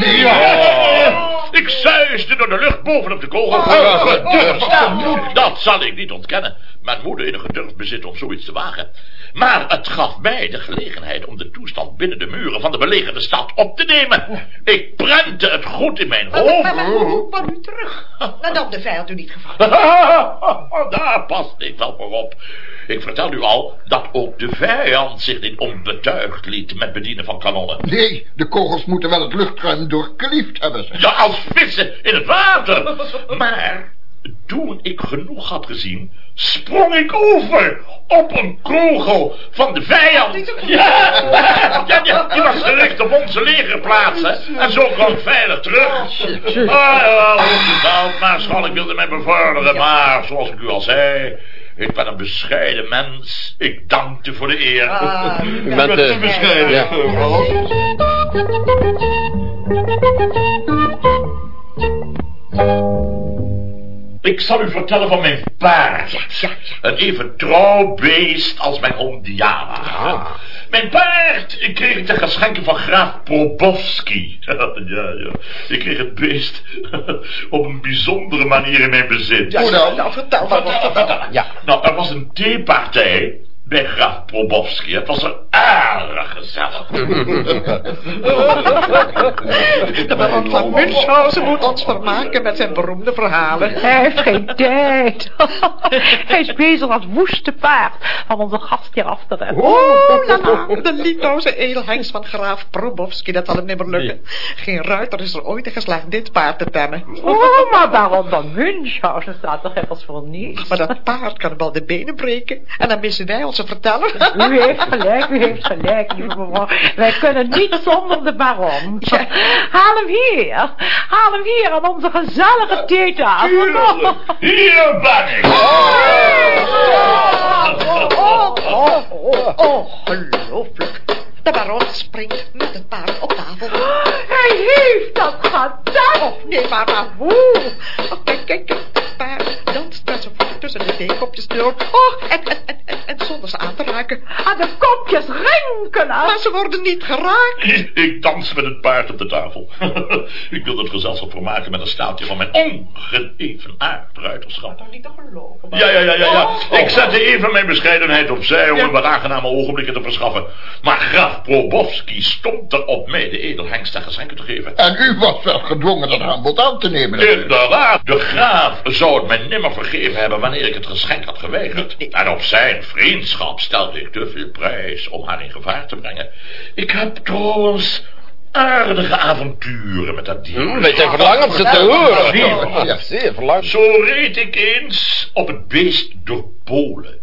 Ik zuisde door de lucht bovenop de kogel. Gedurfd. Dat zal ik niet ontkennen. Men moet enige durf bezitten om zoiets te wagen. Maar het gaf mij de gelegenheid om de toestand binnen de muren van de belegerde stad op te nemen. Ik prentte het goed in mijn Maar, hoofd. maar, maar hoe roept maar u terug? Nadat de vijand u niet gevangen. *laughs* Daar past ik wel voor op. Ik vertel u al dat ook de vijand zich niet onbetuigd liet met bedienen van kanonnen. Nee, de kogels moeten wel het luchtruim doorkliefd hebben. Ja, als vissen in het water. *laughs* Maar toen ik genoeg had gezien, sprong ik over op een kogel van de vijand. Ja, ja, ja die was gericht op onze legerplaatsen. En zo kwam ik veilig terug. Ah, ja, ik wilde mij bevorderen. Maar, zoals ik u al zei, ik ben een bescheiden mens. Ik dankte voor de eer. Ah, U bent te eh, bescheiden. Ja. Ik zal u vertellen van mijn paard. Een even trouw beest als mijn oom Diana. Mijn paard ik kreeg ik ten geschenke van graaf Probowski. *laughs* ja, ja. Ik kreeg het beest *laughs* op een bijzondere manier in mijn bezit. Hoe dan? Nou, vertel Vertel, wat. vertel. Ja. Nou, er was een theepartij bij graaf Probowski. Het was er erg gezellig. *laughs* De baron van Münchhausen moet ons vermaken met zijn beroemde verhalen. Hij heeft geen tijd. *laughs* Hij is bezig als woeste paard van onze gastheer af te rennen. Oh, la la, de Litouwse edelhengst van graaf Probowski, dat zal hem nimmer lukken. Geen ruiter is er ooit in geslaagd dit paard te temmen. Oh, maar baron van Münchhausen staat toch even voor niets. Maar dat paard kan hem wel de benen breken. En dan missen wij onze verteller. U heeft gelijk, u heeft gelijk, lieve mevrouw. Wij kunnen niet zonder de baron. Haal hem hier. Haal hem hier aan onze gezellige theetafel. Tuurlijk. Hier ben ik. Oh, oh, oh, ongelooflijk. De baron springt met het paard op tafel. *gasps* Hij heeft dat gedaan. Oh, nee, maar, maar hoe? Oh, kijk, kijk, kijk, het paard danst met zijn voeten tussen de theekopjes door. Oh, en, en, en, en, en zonder ze aan te raken. Aan de kopjes rinkelen. Maar ze worden niet geraakt. *clears throat* Ik dans met het paard op de tafel. *laughs* ik wil het gezelschap vermaken met een staaltje van mijn ongeëvenaard ruiterschap. Toch niet te geloven. Ja, ja, ja, ja, ja. Ik zette even mijn bescheidenheid opzij om Ja. een wat aangename ogenblikken te verschaffen. Maar graaf Probowski stond er op mij de edelhengst en geschenken te geven. En u was wel gedwongen dat aanbod aan te nemen. natuurlijk. Inderdaad, de graaf zou het mij nimmer vergeven hebben wanneer ik het geschenk had geweigerd. En op zijn vriendschap stelde ik te veel prijs om haar in gevaar te brengen. Ik heb trouwens aardige avonturen met dat dier. Hm, weet je verlangen ze te horen. Ja. Ja, zeer verlangen. Zo reed ik eens op het beest door Polen.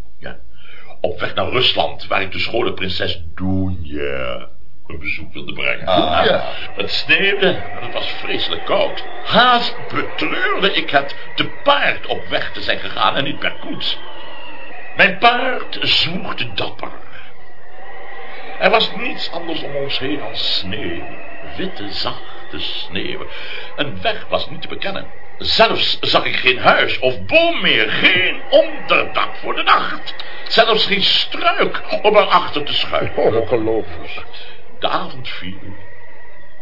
Op weg naar Rusland, waar ik de schone prinses Doenja een bezoek wilde brengen. Ah, ja. Het sneeuwde en het was vreselijk koud. Haast betreurde ik het te paard op weg te zijn gegaan en niet per koets. Mijn paard zwoegde dapper. Er was niets anders om ons heen dan sneeuw. Witte, zachte sneeuw. Een weg was niet te bekennen. Zelfs zag ik geen huis of boom meer. Geen onderdak voor de nacht. Zelfs geen struik om erachter te schuilen. Ongelooflijk. De avond viel.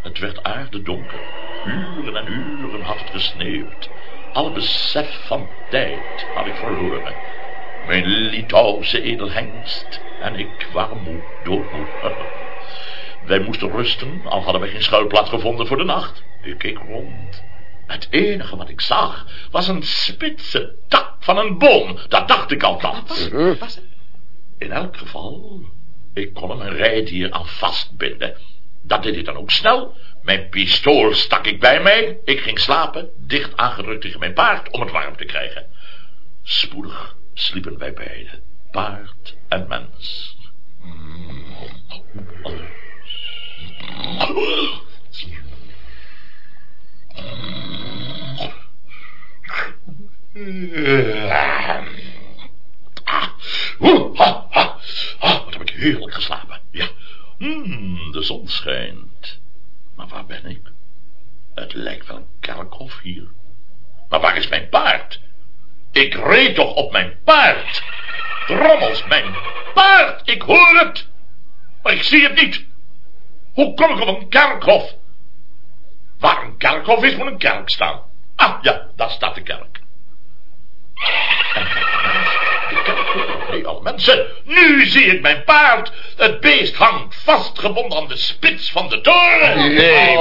Het werd aardedonker. Uren en uren had het gesneeuwd. Alle besef van tijd had ik verloren. Mijn Litouwse edelhengst en ik waren moe, doodmoe. Wij moesten rusten, al hadden wij geen schuilplaats gevonden voor de nacht. Ik keek rond. Het enige wat ik zag was een spitse tak van een boom. Dat dacht ik althans. Was het? In elk geval, ik kon hem een rijdier aan vastbinden. Dat deed ik dan ook snel. Mijn pistool stak ik bij mij. Ik ging slapen, dicht aangedrukt tegen mijn paard om het warm te krijgen. Spoedig sliepen wij beiden, paard en mens oeh, ha, ha, ah, wat heb ik heerlijk geslapen. Ja. Hmm, de zon schijnt. Maar waar ben ik? Het lijkt wel een kerkhof hier. Maar waar is mijn paard? Ik reed toch op mijn paard? Drommels, mijn paard! Ik hoor het! Maar ik zie het niet. Hoe kom ik op een kerkhof? Waar een kerkhof is, moet een kerk staan. Ah, ja, daar staat de kerk. Hey, alle mensen, nu zie ik mijn paard. Het beest hangt vastgebonden aan de spits van de toren. Nee,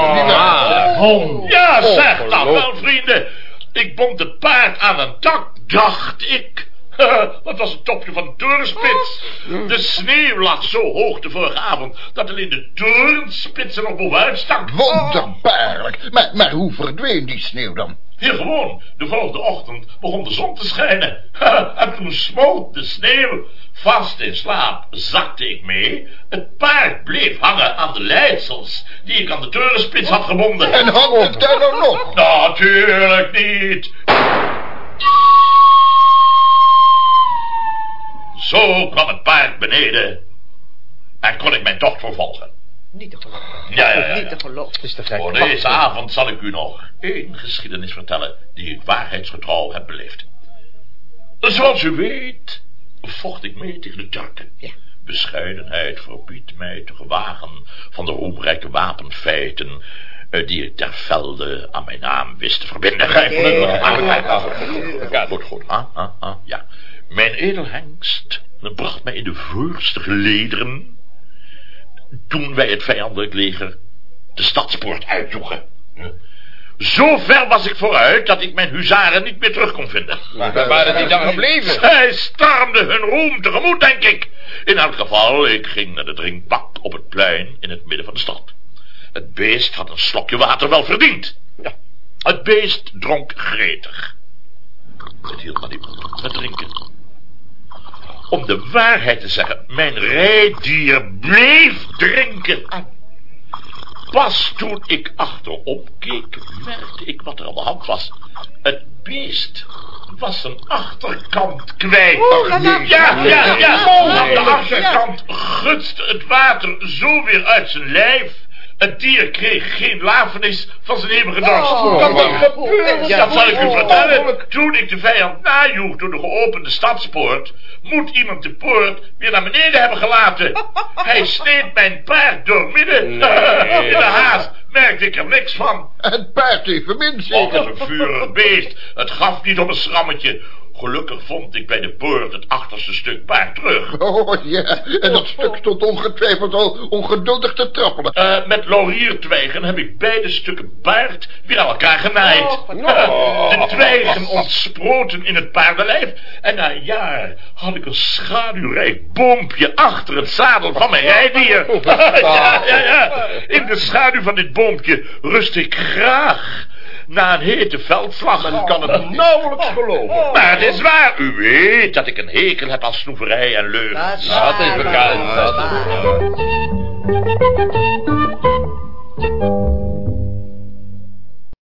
Oh. Ja, zeg dat wel, vrienden. Ik bond het paard aan een tak, dacht ik. *laughs* Dat was het topje van de torenspits. De sneeuw lag zo hoog de vorige avond... dat alleen de torenspits er nog bovenuit stak. Wonderbaarlijk. Maar, maar hoe verdween die sneeuw dan? Hier gewoon, de volgende ochtend begon de zon te schijnen. *laughs* En toen smolt de sneeuw. Vast in slaap zakte ik mee. Het paard bleef hangen aan de leidsels... die ik aan de torenspits had gebonden. En hangt het daar nou nog? *laughs* Natuurlijk niet. Zo kwam het paard beneden. En kon ik mijn tocht vervolgen. Niet te geloven. Ja, ja, ja. Niet te geloven. Is te gek. Voor deze avond zal ik u nog één geschiedenis vertellen... die ik waarheidsgetrouw heb beleefd. Zoals u weet, vocht ik mee tegen de Turken. Ja. Bescheidenheid verbiedt mij te gewagen van de roemrijke wapenfeiten... eh, die ik ter velde aan mijn naam wist te verbinden. Goed, goed. Ah, ah, ah, ja. Mijn edelhengst bracht mij in de voorste gelederen... toen wij het vijandelijk leger de stadspoort uitjoegen. Zo ver was ik vooruit dat ik mijn huzaren niet meer terug kon vinden. Waar waren die dan gebleven? Zij stormden hun roem tegemoet, denk ik. In elk geval, ik ging naar de drinkbak op het plein in het midden van de stad. Het beest had een slokje water wel verdiend. Ja. Het beest dronk gretig. Het hield maar niet met drinken. Om de waarheid te zeggen, mijn rijdier bleef drinken. Pas toen ik achterom keek, merkte ik wat er aan de hand was. Het beest was zijn achterkant kwijt. Oeh. Ja, ja, ja. Aan de achterkant gutste het water zo weer uit zijn lijf. Het dier kreeg geen lafenis van zijn eeuwige dorst. Oh, kan dat ja. gebeuren? Ja, dat zal ik u vertellen. Toen ik de vijand najoeg door de geopende stadspoort... moet iemand de poort weer naar beneden hebben gelaten. *laughs* Hij sneed mijn paard doormidden. *laughs* In de haast merkte ik er niks van. Het paard evenmin Oh, zeker. wat een vurig beest. Het gaf niet om een schrammetje. Gelukkig vond ik bij de poort het achterste stuk paard terug. Oh ja, en dat stuk stond ongetwijfeld al ongeduldig te trappelen. Eh, met lauriertwijgen heb ik beide stukken baard weer aan elkaar genaaid. Oh, Eh, *laughs* de twijgen ontsproten in het paardenlijf. En na een jaar had ik een schaduwrijk boompje achter het zadel van mijn rijdier. *laughs* ja, ja, ja. In de schaduw van dit boompje rust ik graag. Na een hete veldslag. Kan het nauwelijks geloven. Maar het is waar, u weet dat ik een hekel heb aan snoeverij en leugen. Dat is Dat is bekend. dat is.